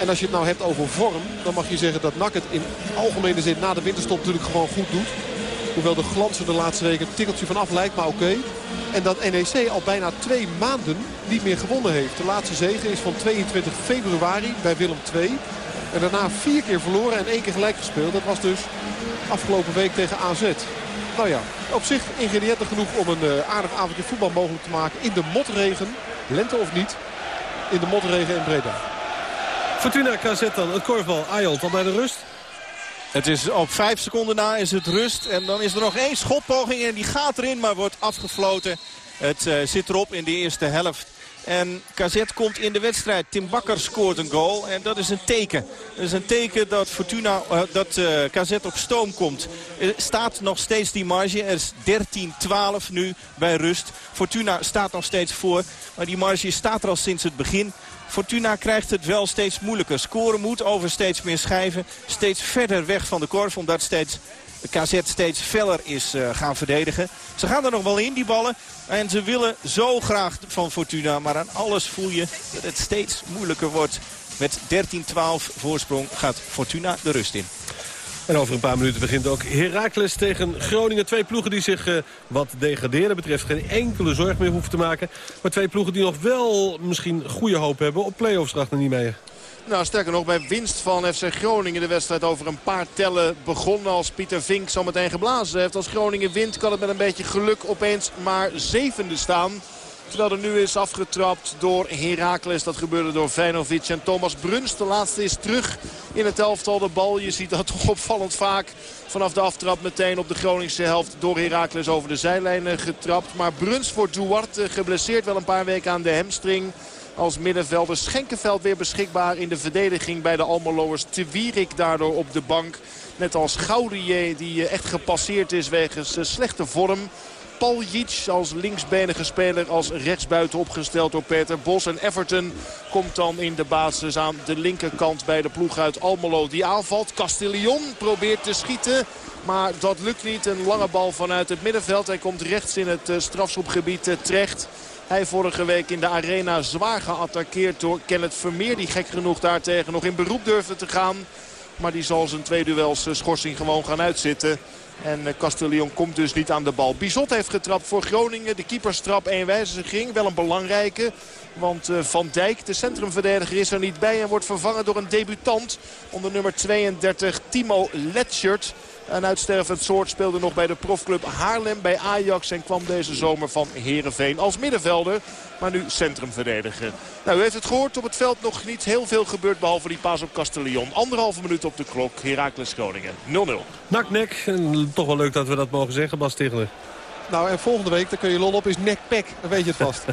en als je het nou hebt over vorm, dan mag je zeggen dat NAC het in algemene zin na de winterstop natuurlijk gewoon goed doet. Hoewel de glans er de laatste weken een tikkeltje van af lijkt, maar oké. En dat NEC al bijna twee maanden niet meer gewonnen heeft. De laatste zege is van 22 februari bij Willem II. En daarna vier keer verloren en één keer gelijk gespeeld. Dat was dus afgelopen week tegen AZ. Nou ja, op zich ingrediënten genoeg om een uh, aardig avondje voetbal mogelijk te maken in de motregen. Lente of niet, in de motregen in Breda. Fortuna KZ dan, het korfbal. Ayot al bij de rust. Het is op vijf seconden na is het rust. En dan is er nog één schotpoging en die gaat erin, maar wordt afgefloten. Het uh, zit erop in de eerste helft. En KZ komt in de wedstrijd. Tim Bakker scoort een goal. En dat is een teken. Dat is een teken dat Fortuna, uh, dat uh, KZ op stoom komt. Er staat nog steeds die marge. Er is 13-12 nu bij rust. Fortuna staat nog steeds voor. Maar die marge staat er al sinds het begin. Fortuna krijgt het wel steeds moeilijker. Scoren moet over steeds meer schijven. Steeds verder weg van de korf. Omdat steeds de KZ steeds feller is uh, gaan verdedigen. Ze gaan er nog wel in, die ballen. En ze willen zo graag van Fortuna. Maar aan alles voel je dat het steeds moeilijker wordt. Met 13-12 voorsprong gaat Fortuna de rust in. En over een paar minuten begint ook Heracles tegen Groningen. Twee ploegen die zich uh, wat degraderen betreft geen enkele zorg meer hoeven te maken. Maar twee ploegen die nog wel misschien goede hoop hebben op play-offs, niet mee. Nou, sterker nog, bij winst van FC Groningen de wedstrijd over een paar tellen begonnen. Als Pieter Vink zo meteen geblazen heeft. Als Groningen wint kan het met een beetje geluk opeens maar zevende staan. Terwijl er nu is afgetrapt door Heracles. Dat gebeurde door Vijnovic en Thomas Bruns. De laatste is terug in het elftal. De bal, je ziet dat toch opvallend vaak vanaf de aftrap meteen op de Groningse helft door Heracles over de zijlijn getrapt. Maar Bruns wordt Duarte geblesseerd wel een paar weken aan de hamstring als middenvelder. Schenkenveld weer beschikbaar in de verdediging bij de Almeloers. Te Wierik daardoor op de bank. Net als Gaudier die echt gepasseerd is wegens slechte vorm. Paljic als linksbenige speler als rechtsbuiten opgesteld door Peter Bos. En Everton komt dan in de basis aan de linkerkant bij de ploeg uit Almelo. Die aanvalt. Castillon probeert te schieten. Maar dat lukt niet. Een lange bal vanuit het middenveld. Hij komt rechts in het strafschopgebied terecht. Hij vorige week in de arena zwaar geattaqueerd door Kenneth Vermeer. Die gek genoeg daartegen nog in beroep durfde te gaan. Maar die zal zijn twee duels schorsing gewoon gaan uitzitten. En eh, Castellion komt dus niet aan de bal. Bizot heeft getrapt voor Groningen. De keeperstrap één wijziging. Wel een belangrijke. Want eh, Van Dijk, de centrumverdediger, is er niet bij. En wordt vervangen door een debutant onder nummer 32 Timo Letschert. Een uitstervend soort speelde nog bij de profclub Haarlem bij Ajax. En kwam deze zomer van Heerenveen als middenvelder. Maar nu centrumverdediger. Nou, u heeft het gehoord. Op het veld nog niet heel veel gebeurd. Behalve die paas op Castellion. Anderhalve minuut op de klok. Heracles Groningen 0-0. Nak-nek. En toch wel leuk dat we dat mogen zeggen, Bas Stigler. Nou, en volgende week, dan kun je lol op, is nek-pek. Dan weet je het vast.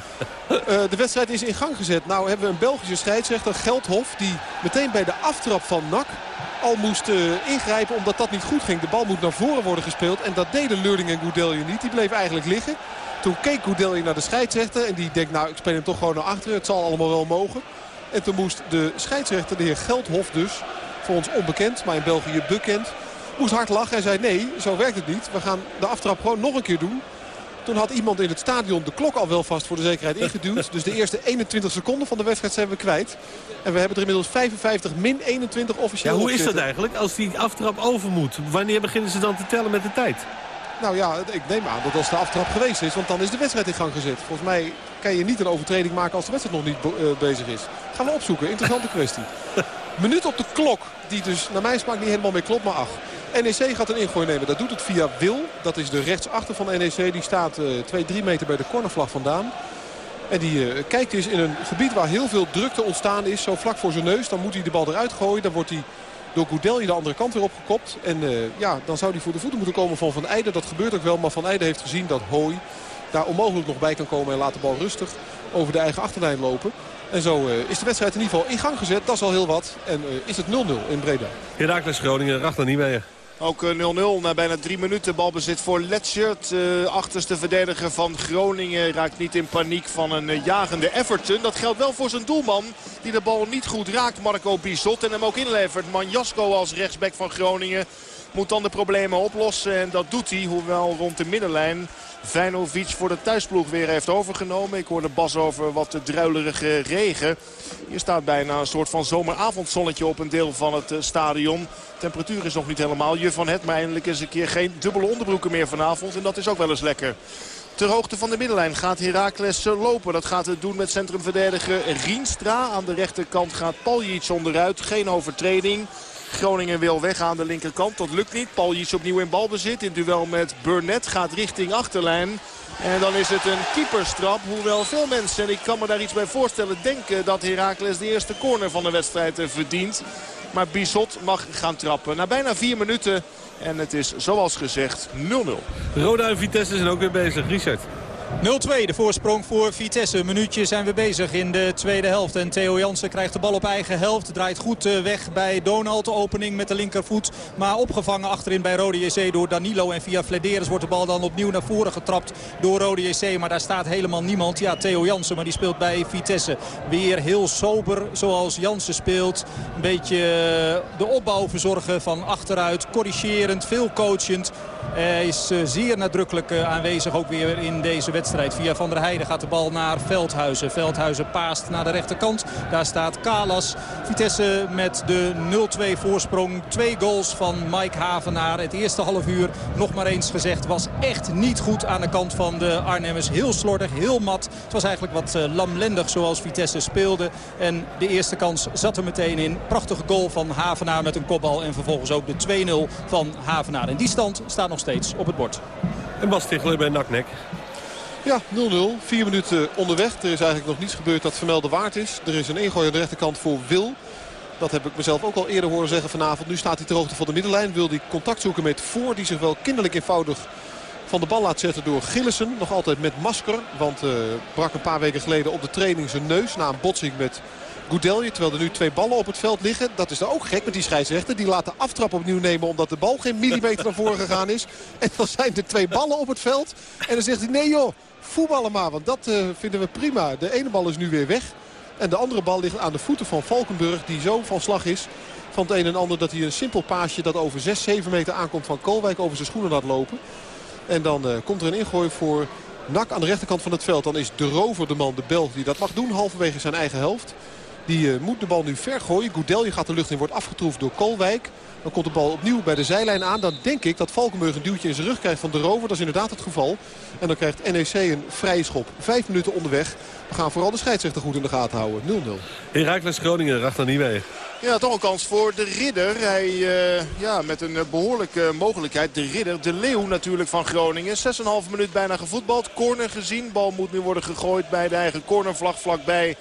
uh, de wedstrijd is in gang gezet. Nou hebben we een Belgische scheidsrechter, Geldhof... die meteen bij de aftrap van NAC al moest ingrijpen omdat dat niet goed ging. De bal moet naar voren worden gespeeld. En dat deden Leurling en Goudelje niet. Die bleef eigenlijk liggen. Toen keek Goudelje naar de scheidsrechter. En die denkt, nou, ik speel hem toch gewoon naar achteren. Het zal allemaal wel mogen. En toen moest de scheidsrechter, de heer Geldhof dus... voor ons onbekend, maar in België bekend moest hard lachen en zei nee, zo werkt het niet. We gaan de aftrap gewoon nog een keer doen. Toen had iemand in het stadion de klok al wel vast voor de zekerheid ingeduwd. Dus de eerste 21 seconden van de wedstrijd zijn we kwijt. En we hebben er inmiddels 55 min 21 officieel Ja, hoe is dat eigenlijk als die aftrap over moet? Wanneer beginnen ze dan te tellen met de tijd? Nou ja, ik neem aan dat als de aftrap geweest is, want dan is de wedstrijd in gang gezet. Volgens mij kan je niet een overtreding maken als de wedstrijd nog niet uh, bezig is. Gaan we opzoeken, interessante kwestie. Minuut op de klok, die dus naar mijn smaak niet helemaal meer klopt, maar ach. NEC gaat een ingooi nemen. Dat doet het via Wil. Dat is de rechtsachter van NEC. Die staat uh, 2-3 meter bij de cornervlag vandaan. En die uh, kijkt dus in een gebied waar heel veel drukte ontstaan is. Zo vlak voor zijn neus. Dan moet hij de bal eruit gooien. Dan wordt hij door Goudelje de andere kant weer opgekopt. En uh, ja, dan zou hij voor de voeten moeten komen van Van Eijden. Dat gebeurt ook wel. Maar Van Eijden heeft gezien dat Hooi daar onmogelijk nog bij kan komen. En laat de bal rustig over de eigen achterlijn lopen. En zo is de wedstrijd in ieder geval in gang gezet. Dat is al heel wat. En is het 0-0 in Breda. Heracles Groningen, niet meer. Ook 0-0 na bijna drie minuten. Balbezit voor Letchert. Uh, achterste verdediger van Groningen raakt niet in paniek van een uh, jagende Everton. Dat geldt wel voor zijn doelman. Die de bal niet goed raakt, Marco Bizot. En hem ook inlevert. Manjasko als rechtsback van Groningen moet dan de problemen oplossen. En dat doet hij, hoewel rond de middenlijn Vijnovic voor de thuisploeg weer heeft overgenomen. Ik hoorde Bas over wat druilerige regen. Hier staat bijna een soort van zomeravondzonnetje op een deel van het stadion. Temperatuur is nog niet helemaal je van het. Maar eindelijk eens een keer geen dubbele onderbroeken meer vanavond. En dat is ook wel eens lekker. Ter hoogte van de middenlijn gaat Heracles lopen. Dat gaat het doen met centrumverdediger Rienstra. Aan de rechterkant gaat Paljic onderuit. Geen overtreding. Groningen wil weg aan de linkerkant. Dat lukt niet. Paljic opnieuw in balbezit. In duel met Burnett gaat richting achterlijn. En dan is het een keeperstrap. Hoewel veel mensen, en ik kan me daar iets bij voorstellen, denken dat Heracles de eerste corner van de wedstrijd verdient. Maar Bizot mag gaan trappen. Na bijna vier minuten. En het is zoals gezegd 0-0. Roda en Vitesse zijn ook weer bezig. Richard. 0-2 de voorsprong voor Vitesse. Een minuutje zijn we bezig in de tweede helft. En Theo Jansen krijgt de bal op eigen helft. Draait goed weg bij Donald. De opening met de linkervoet. Maar opgevangen achterin bij Rode JC door Danilo. En via Flederis wordt de bal dan opnieuw naar voren getrapt door Rode JC. Maar daar staat helemaal niemand. Ja, Theo Jansen, maar die speelt bij Vitesse. Weer heel sober zoals Jansen speelt. Een beetje de opbouw verzorgen van achteruit. Corrigerend, veel coachend. Hij is zeer nadrukkelijk aanwezig ook weer in deze wedstrijd. Via Van der Heijden gaat de bal naar Veldhuizen. Veldhuizen paast naar de rechterkant. Daar staat Kalas. Vitesse met de 0-2 voorsprong. Twee goals van Mike Havenaar. Het eerste half uur, nog maar eens gezegd, was echt niet goed aan de kant van de Arnhemmers. Heel slordig, heel mat. Het was eigenlijk wat lamlendig zoals Vitesse speelde. En de eerste kans zat er meteen in. Prachtige goal van Havenaar met een kopbal. En vervolgens ook de 2-0 van Havenaar. En die stand staat nog steeds op het bord. En Bas Tichler bij Naknek. Ja, 0-0. Vier minuten onderweg. Er is eigenlijk nog niets gebeurd dat vermelde waard is. Er is een ingooi aan de rechterkant voor Wil. Dat heb ik mezelf ook al eerder horen zeggen vanavond. Nu staat hij ter hoogte van de middenlijn. Wil hij contact zoeken met Voor. Die zich wel kinderlijk eenvoudig van de bal laat zetten door Gillissen. Nog altijd met masker. Want uh, brak een paar weken geleden op de training zijn neus. Na een botsing met Goudelje. Terwijl er nu twee ballen op het veld liggen. Dat is dan ook gek met die scheidsrechter. Die laat de aftrap opnieuw nemen omdat de bal geen millimeter naar voren gegaan is. En dan zijn er twee ballen op het veld. En dan zegt hij nee joh, voetballen maar. Want dat uh, vinden we prima. De ene bal is nu weer weg. En de andere bal ligt aan de voeten van Valkenburg. Die zo van slag is van het een en ander dat hij een simpel paasje dat over 6, 7 meter aankomt van Koolwijk over zijn schoenen laat lopen. En dan uh, komt er een ingooi voor Nak aan de rechterkant van het veld. Dan is de rover de man, de Belg, die dat mag doen halverwege zijn eigen helft. Die uh, moet de bal nu ver gooien. Goudelje gaat de lucht in, wordt afgetroefd door Kolwijk. Dan komt de bal opnieuw bij de zijlijn aan. Dan denk ik dat Valkenburg een duwtje in zijn rug krijgt van de rover. Dat is inderdaad het geval. En dan krijgt NEC een vrije schop. Vijf minuten onderweg. We gaan vooral de scheidsrechter goed in de gaten houden. 0-0. Herakles Groningen, Rachter niet mee. Ja, toch een kans voor de ridder. Hij, uh, ja, met een behoorlijke mogelijkheid. De ridder, de leeuw natuurlijk van Groningen. 6,5 minuut bijna gevoetbald. Corner gezien. Bal moet nu worden gegooid bij de eigen cornervlag vlakbij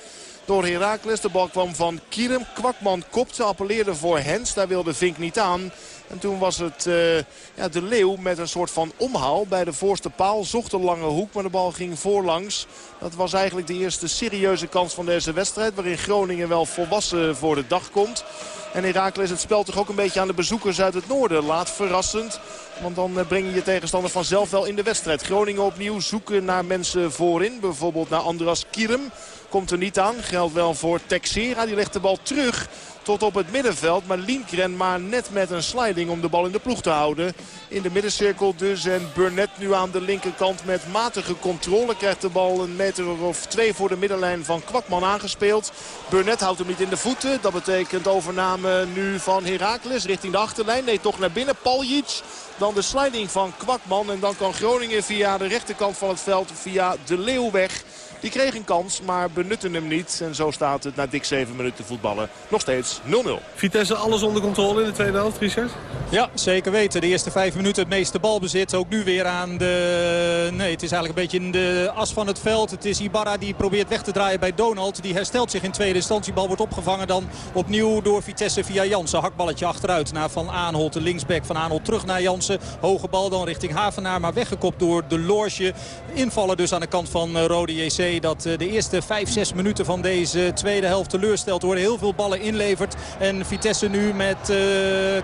door Heracles. De bal kwam van Kierem. Kwakman kopte, appelleerde voor Hens. Daar wilde Vink niet aan. En toen was het uh, ja, de Leeuw met een soort van omhaal bij de voorste paal. Zocht een lange hoek, maar de bal ging voorlangs. Dat was eigenlijk de eerste serieuze kans van deze wedstrijd. Waarin Groningen wel volwassen voor de dag komt. En Herakles het spel toch ook een beetje aan de bezoekers uit het noorden laat. Verrassend. Want dan eh, breng je je tegenstander vanzelf wel in de wedstrijd. Groningen opnieuw zoeken naar mensen voorin. Bijvoorbeeld naar Andras Kierem. Komt er niet aan. Geldt wel voor Texera. Die legt de bal terug tot op het middenveld. Maar Linkren maar net met een sliding om de bal in de ploeg te houden. In de middencirkel dus. En Burnett nu aan de linkerkant met matige controle. Krijgt de bal een meter of twee voor de middenlijn van Kwakman aangespeeld. Burnett houdt hem niet in de voeten. Dat betekent overname nu van Heracles richting de achterlijn. Nee, toch naar binnen. Paljic. Dan de sliding van Kwakman. En dan kan Groningen via de rechterkant van het veld via de Leeuwweg die kreeg een kans, maar benutten hem niet. En zo staat het na dik 7 minuten voetballen nog steeds 0-0. Vitesse alles onder controle in de tweede helft, Richard? Ja, zeker weten. De eerste vijf minuten het meeste balbezit. Ook nu weer aan de... Nee, het is eigenlijk een beetje in de as van het veld. Het is Ibarra die probeert weg te draaien bij Donald. Die herstelt zich in tweede instantie. Bal wordt opgevangen dan opnieuw door Vitesse via Jansen. Hakballetje achteruit naar Van Aanholt. De linksback Van Aanholt terug naar Jansen. Hoge bal dan richting Havenaar. Maar weggekopt door de Loorje. Invallen dus aan de kant van eh, Rode JC dat eh, de eerste 5, 6 minuten van deze tweede helft teleurstelt. Door heel veel ballen inlevert. En Vitesse nu met uh,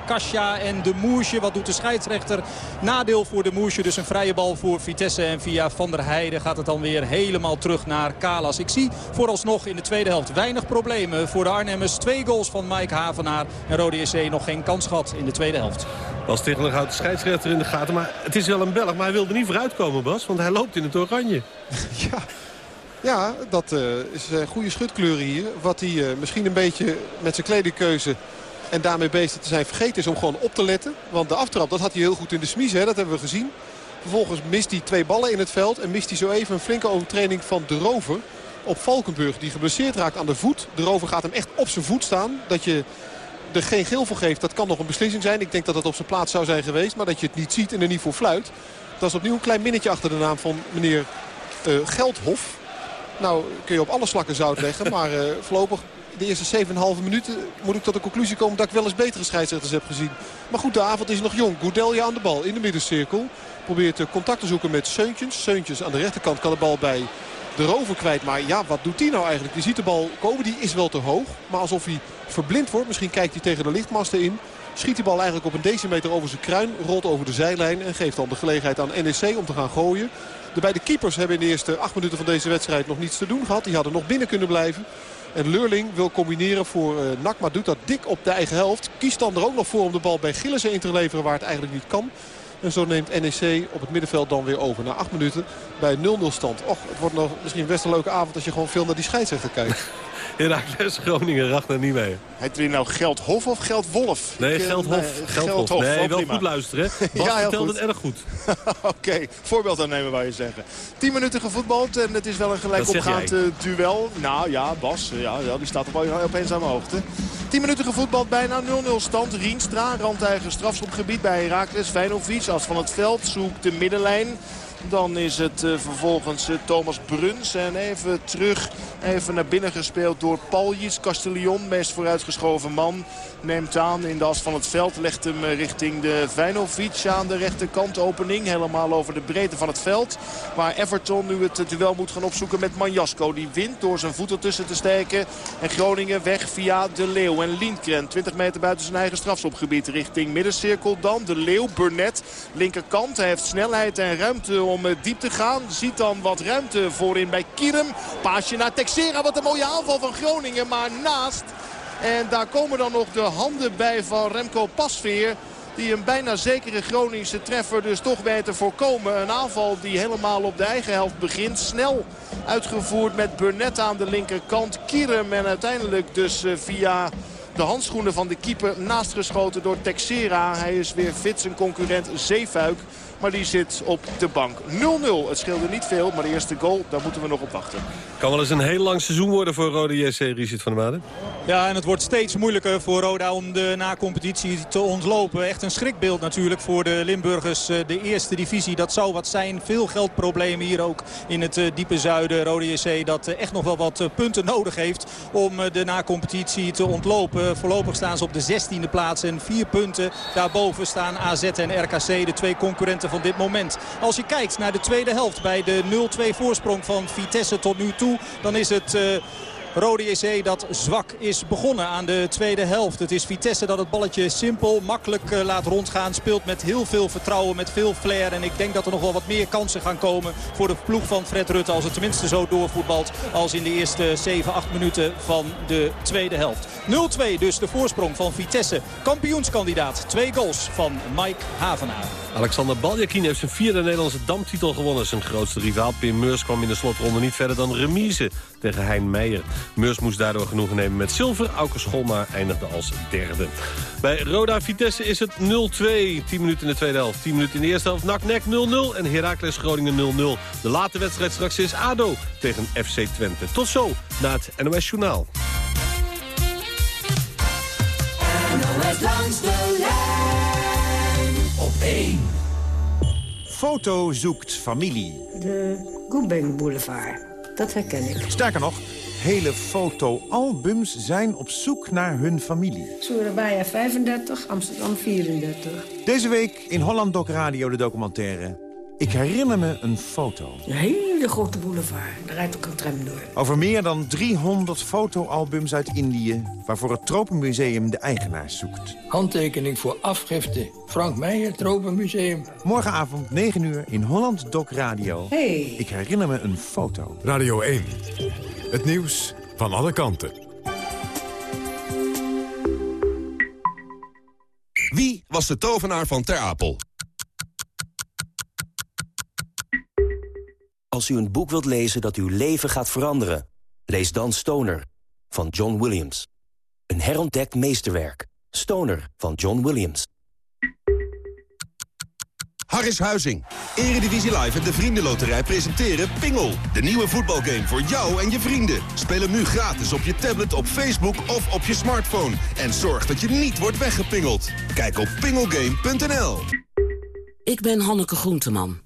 Kasia en de Moersje. Wat doet de scheidsrechter? Nadeel voor de Moersje. Dus een vrije bal voor Vitesse. En via Van der Heijden gaat het dan weer helemaal terug naar Kalas. Ik zie vooralsnog in de tweede helft weinig problemen voor de Arnhemmers. Twee goals van Mike Havenaar. En Rode SC nog geen kans gehad in de tweede helft. Bas Tichler houdt de scheidsrechter in de gaten. Maar het is wel een Belg, maar hij wilde niet vooruitkomen, Bas. Want hij loopt in het oranje. Ja, ja, dat uh, is een goede schutkleuren hier. Wat hij uh, misschien een beetje met zijn kledingkeuze en daarmee bezig te zijn vergeten is om gewoon op te letten. Want de aftrap, dat had hij heel goed in de smies, dat hebben we gezien. Vervolgens mist hij twee ballen in het veld en mist hij zo even een flinke overtreding van De Rover op Valkenburg. Die geblesseerd raakt aan de voet. De Rover gaat hem echt op zijn voet staan. Dat je er geen geel voor geeft, dat kan nog een beslissing zijn. Ik denk dat het op zijn plaats zou zijn geweest, maar dat je het niet ziet en er niet voor fluit. Dat is opnieuw een klein minnetje achter de naam van meneer Geldhof. Nou kun je op alle slakken zout leggen. Maar uh, voorlopig de eerste 7,5 minuten moet ik tot de conclusie komen dat ik wel eens betere scheidsrechters heb gezien. Maar goed, de avond is nog jong. Goudelje aan de bal in de middencirkel. Probeert uh, contact te zoeken met Seuntjens. Seuntjens aan de rechterkant kan de bal bij de rover kwijt. Maar ja, wat doet hij nou eigenlijk? Je ziet de bal komen, die is wel te hoog. Maar alsof hij verblind wordt, misschien kijkt hij tegen de lichtmasten in. Schiet die bal eigenlijk op een decimeter over zijn kruin. Rolt over de zijlijn en geeft dan de gelegenheid aan NEC om te gaan gooien. De beide keepers hebben in de eerste acht minuten van deze wedstrijd nog niets te doen gehad. Die hadden nog binnen kunnen blijven. En Leurling wil combineren voor uh, NAC, maar doet dat dik op de eigen helft. Kiest dan er ook nog voor om de bal bij Gillissen in te leveren waar het eigenlijk niet kan. En zo neemt NEC op het middenveld dan weer over. Na acht minuten bij 0-0 stand. Och, het wordt nog misschien best een leuke avond als je gewoon veel naar die scheidsrechter kijkt. Herakles Groningen racht er niet mee. Heet hij nou Geldhof of Geldwolf? Nee, Geldhof. Nee, Geldhof. Nee, wel goed luisteren. Bas ja, vertelt het erg goed. Oké, okay. voorbeeld aannemen wou je zeggen. 10 minuten gevoetbald en het is wel een gelijk opgaand uh, duel. Nou ja, Bas, ja, ja, die staat op, op eenzame hoogte. 10 minuten gevoetbald, bijna 0-0 stand. Rienstra, randeigen strafschopgebied bij Herakles. Feyenoord, als van het veld, zoekt de middenlijn. Dan is het uh, vervolgens uh, Thomas Bruns. En even terug, even naar binnen gespeeld door Paljic. Castellion, meest vooruitgeschoven man, neemt aan in de as van het veld. Legt hem uh, richting de Vijnovic aan de rechterkant. Opening helemaal over de breedte van het veld. Waar Everton nu het duel moet gaan opzoeken met Manjasko. Die wint door zijn voeten tussen te steken. En Groningen weg via De Leeuw en Lindgren. 20 meter buiten zijn eigen strafschopgebied richting middencirkel. Dan De Leeuw, Burnett, linkerkant. Hij heeft snelheid en ruimte om eh, diep te gaan. Ziet dan wat ruimte voorin bij Kierem. Paasje naar Texera. Wat een mooie aanval van Groningen. Maar naast. En daar komen dan nog de handen bij van Remco Pasveer. Die een bijna zekere Groningse treffer dus toch weet te voorkomen. Een aanval die helemaal op de eigen helft begint. Snel uitgevoerd met Burnett aan de linkerkant. Kierem en uiteindelijk dus eh, via de handschoenen van de keeper naastgeschoten door Texera. Hij is weer fit, zijn concurrent Zeefuik Maar die zit op de bank. 0-0. Het scheelde niet veel, maar de eerste goal, daar moeten we nog op wachten. Kan wel eens een heel lang seizoen worden voor Rode JC, Richard van der Maden. Ja, en het wordt steeds moeilijker voor Roda om de na-competitie te ontlopen. Echt een schrikbeeld natuurlijk voor de Limburgers. Eh, de eerste divisie, dat zou wat zijn. Veel geldproblemen hier ook in het eh, diepe zuiden. Rode JC dat eh, echt nog wel wat punten nodig heeft om de na-competitie te ontlopen. Voorlopig staan ze op de 16e plaats en vier punten. Daarboven staan AZ en RKC, de twee concurrenten van dit moment. Als je kijkt naar de tweede helft bij de 0-2 voorsprong van Vitesse tot nu toe... dan is het... Rode JC dat zwak is begonnen aan de tweede helft. Het is Vitesse dat het balletje simpel, makkelijk eh, laat rondgaan. Speelt met heel veel vertrouwen, met veel flair. En ik denk dat er nog wel wat meer kansen gaan komen voor de ploeg van Fred Rutte. Als het tenminste zo doorvoetbalt als in de eerste 7, 8 minuten van de tweede helft. 0-2 dus de voorsprong van Vitesse. Kampioenskandidaat. Twee goals van Mike Havenaar. Alexander Baljakin heeft zijn vierde Nederlandse damtitel gewonnen. Zijn grootste rivaal Pim Meurs kwam in de slotronde niet verder dan remise tegen Hein Meijer. Meurs moest daardoor genoegen nemen met zilver. Auke Scholma eindigde als derde. Bij Roda Vitesse is het 0-2. 10 minuten in de tweede helft. 10 minuten in de eerste helft. Nak-nek 0-0 en Heracles Groningen 0-0. De late wedstrijd straks is ADO tegen FC Twente. Tot zo na het NOS Journaal. NOS langs de lijn op 1. Foto zoekt familie. De Goebeng Boulevard. Dat herken ik. Sterker nog, hele fotoalbums zijn op zoek naar hun familie. Surabaya 35, Amsterdam 34. Deze week in Holland Doc Radio de documentaire... Ik herinner me een foto. Een hele grote boulevard. Daar rijdt ook een tram door. Over meer dan 300 fotoalbums uit Indië... waarvoor het Tropenmuseum de eigenaars zoekt. Handtekening voor afgifte. Frank Meijer, Tropenmuseum. Morgenavond 9 uur in Holland Doc Radio. Hey. Ik herinner me een foto. Radio 1. Het nieuws van alle kanten. Wie was de tovenaar van Ter Apel? Als u een boek wilt lezen dat uw leven gaat veranderen... lees dan Stoner van John Williams. Een herontdekt meesterwerk. Stoner van John Williams. Harris Huizing. Eredivisie Live en de Vriendenloterij presenteren Pingel. De nieuwe voetbalgame voor jou en je vrienden. Speel hem nu gratis op je tablet, op Facebook of op je smartphone. En zorg dat je niet wordt weggepingeld. Kijk op pingelgame.nl. Ik ben Hanneke Groenteman.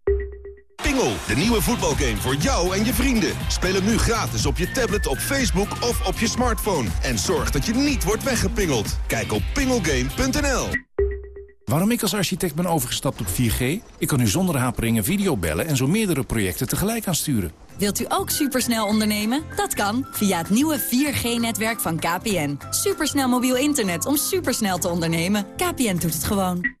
Pingel, de nieuwe voetbalgame voor jou en je vrienden. Speel hem nu gratis op je tablet, op Facebook of op je smartphone. En zorg dat je niet wordt weggepingeld. Kijk op pingelgame.nl Waarom ik als architect ben overgestapt op 4G? Ik kan nu zonder haperingen videobellen en zo meerdere projecten tegelijk aansturen. Wilt u ook supersnel ondernemen? Dat kan via het nieuwe 4G-netwerk van KPN. Supersnel mobiel internet om supersnel te ondernemen. KPN doet het gewoon.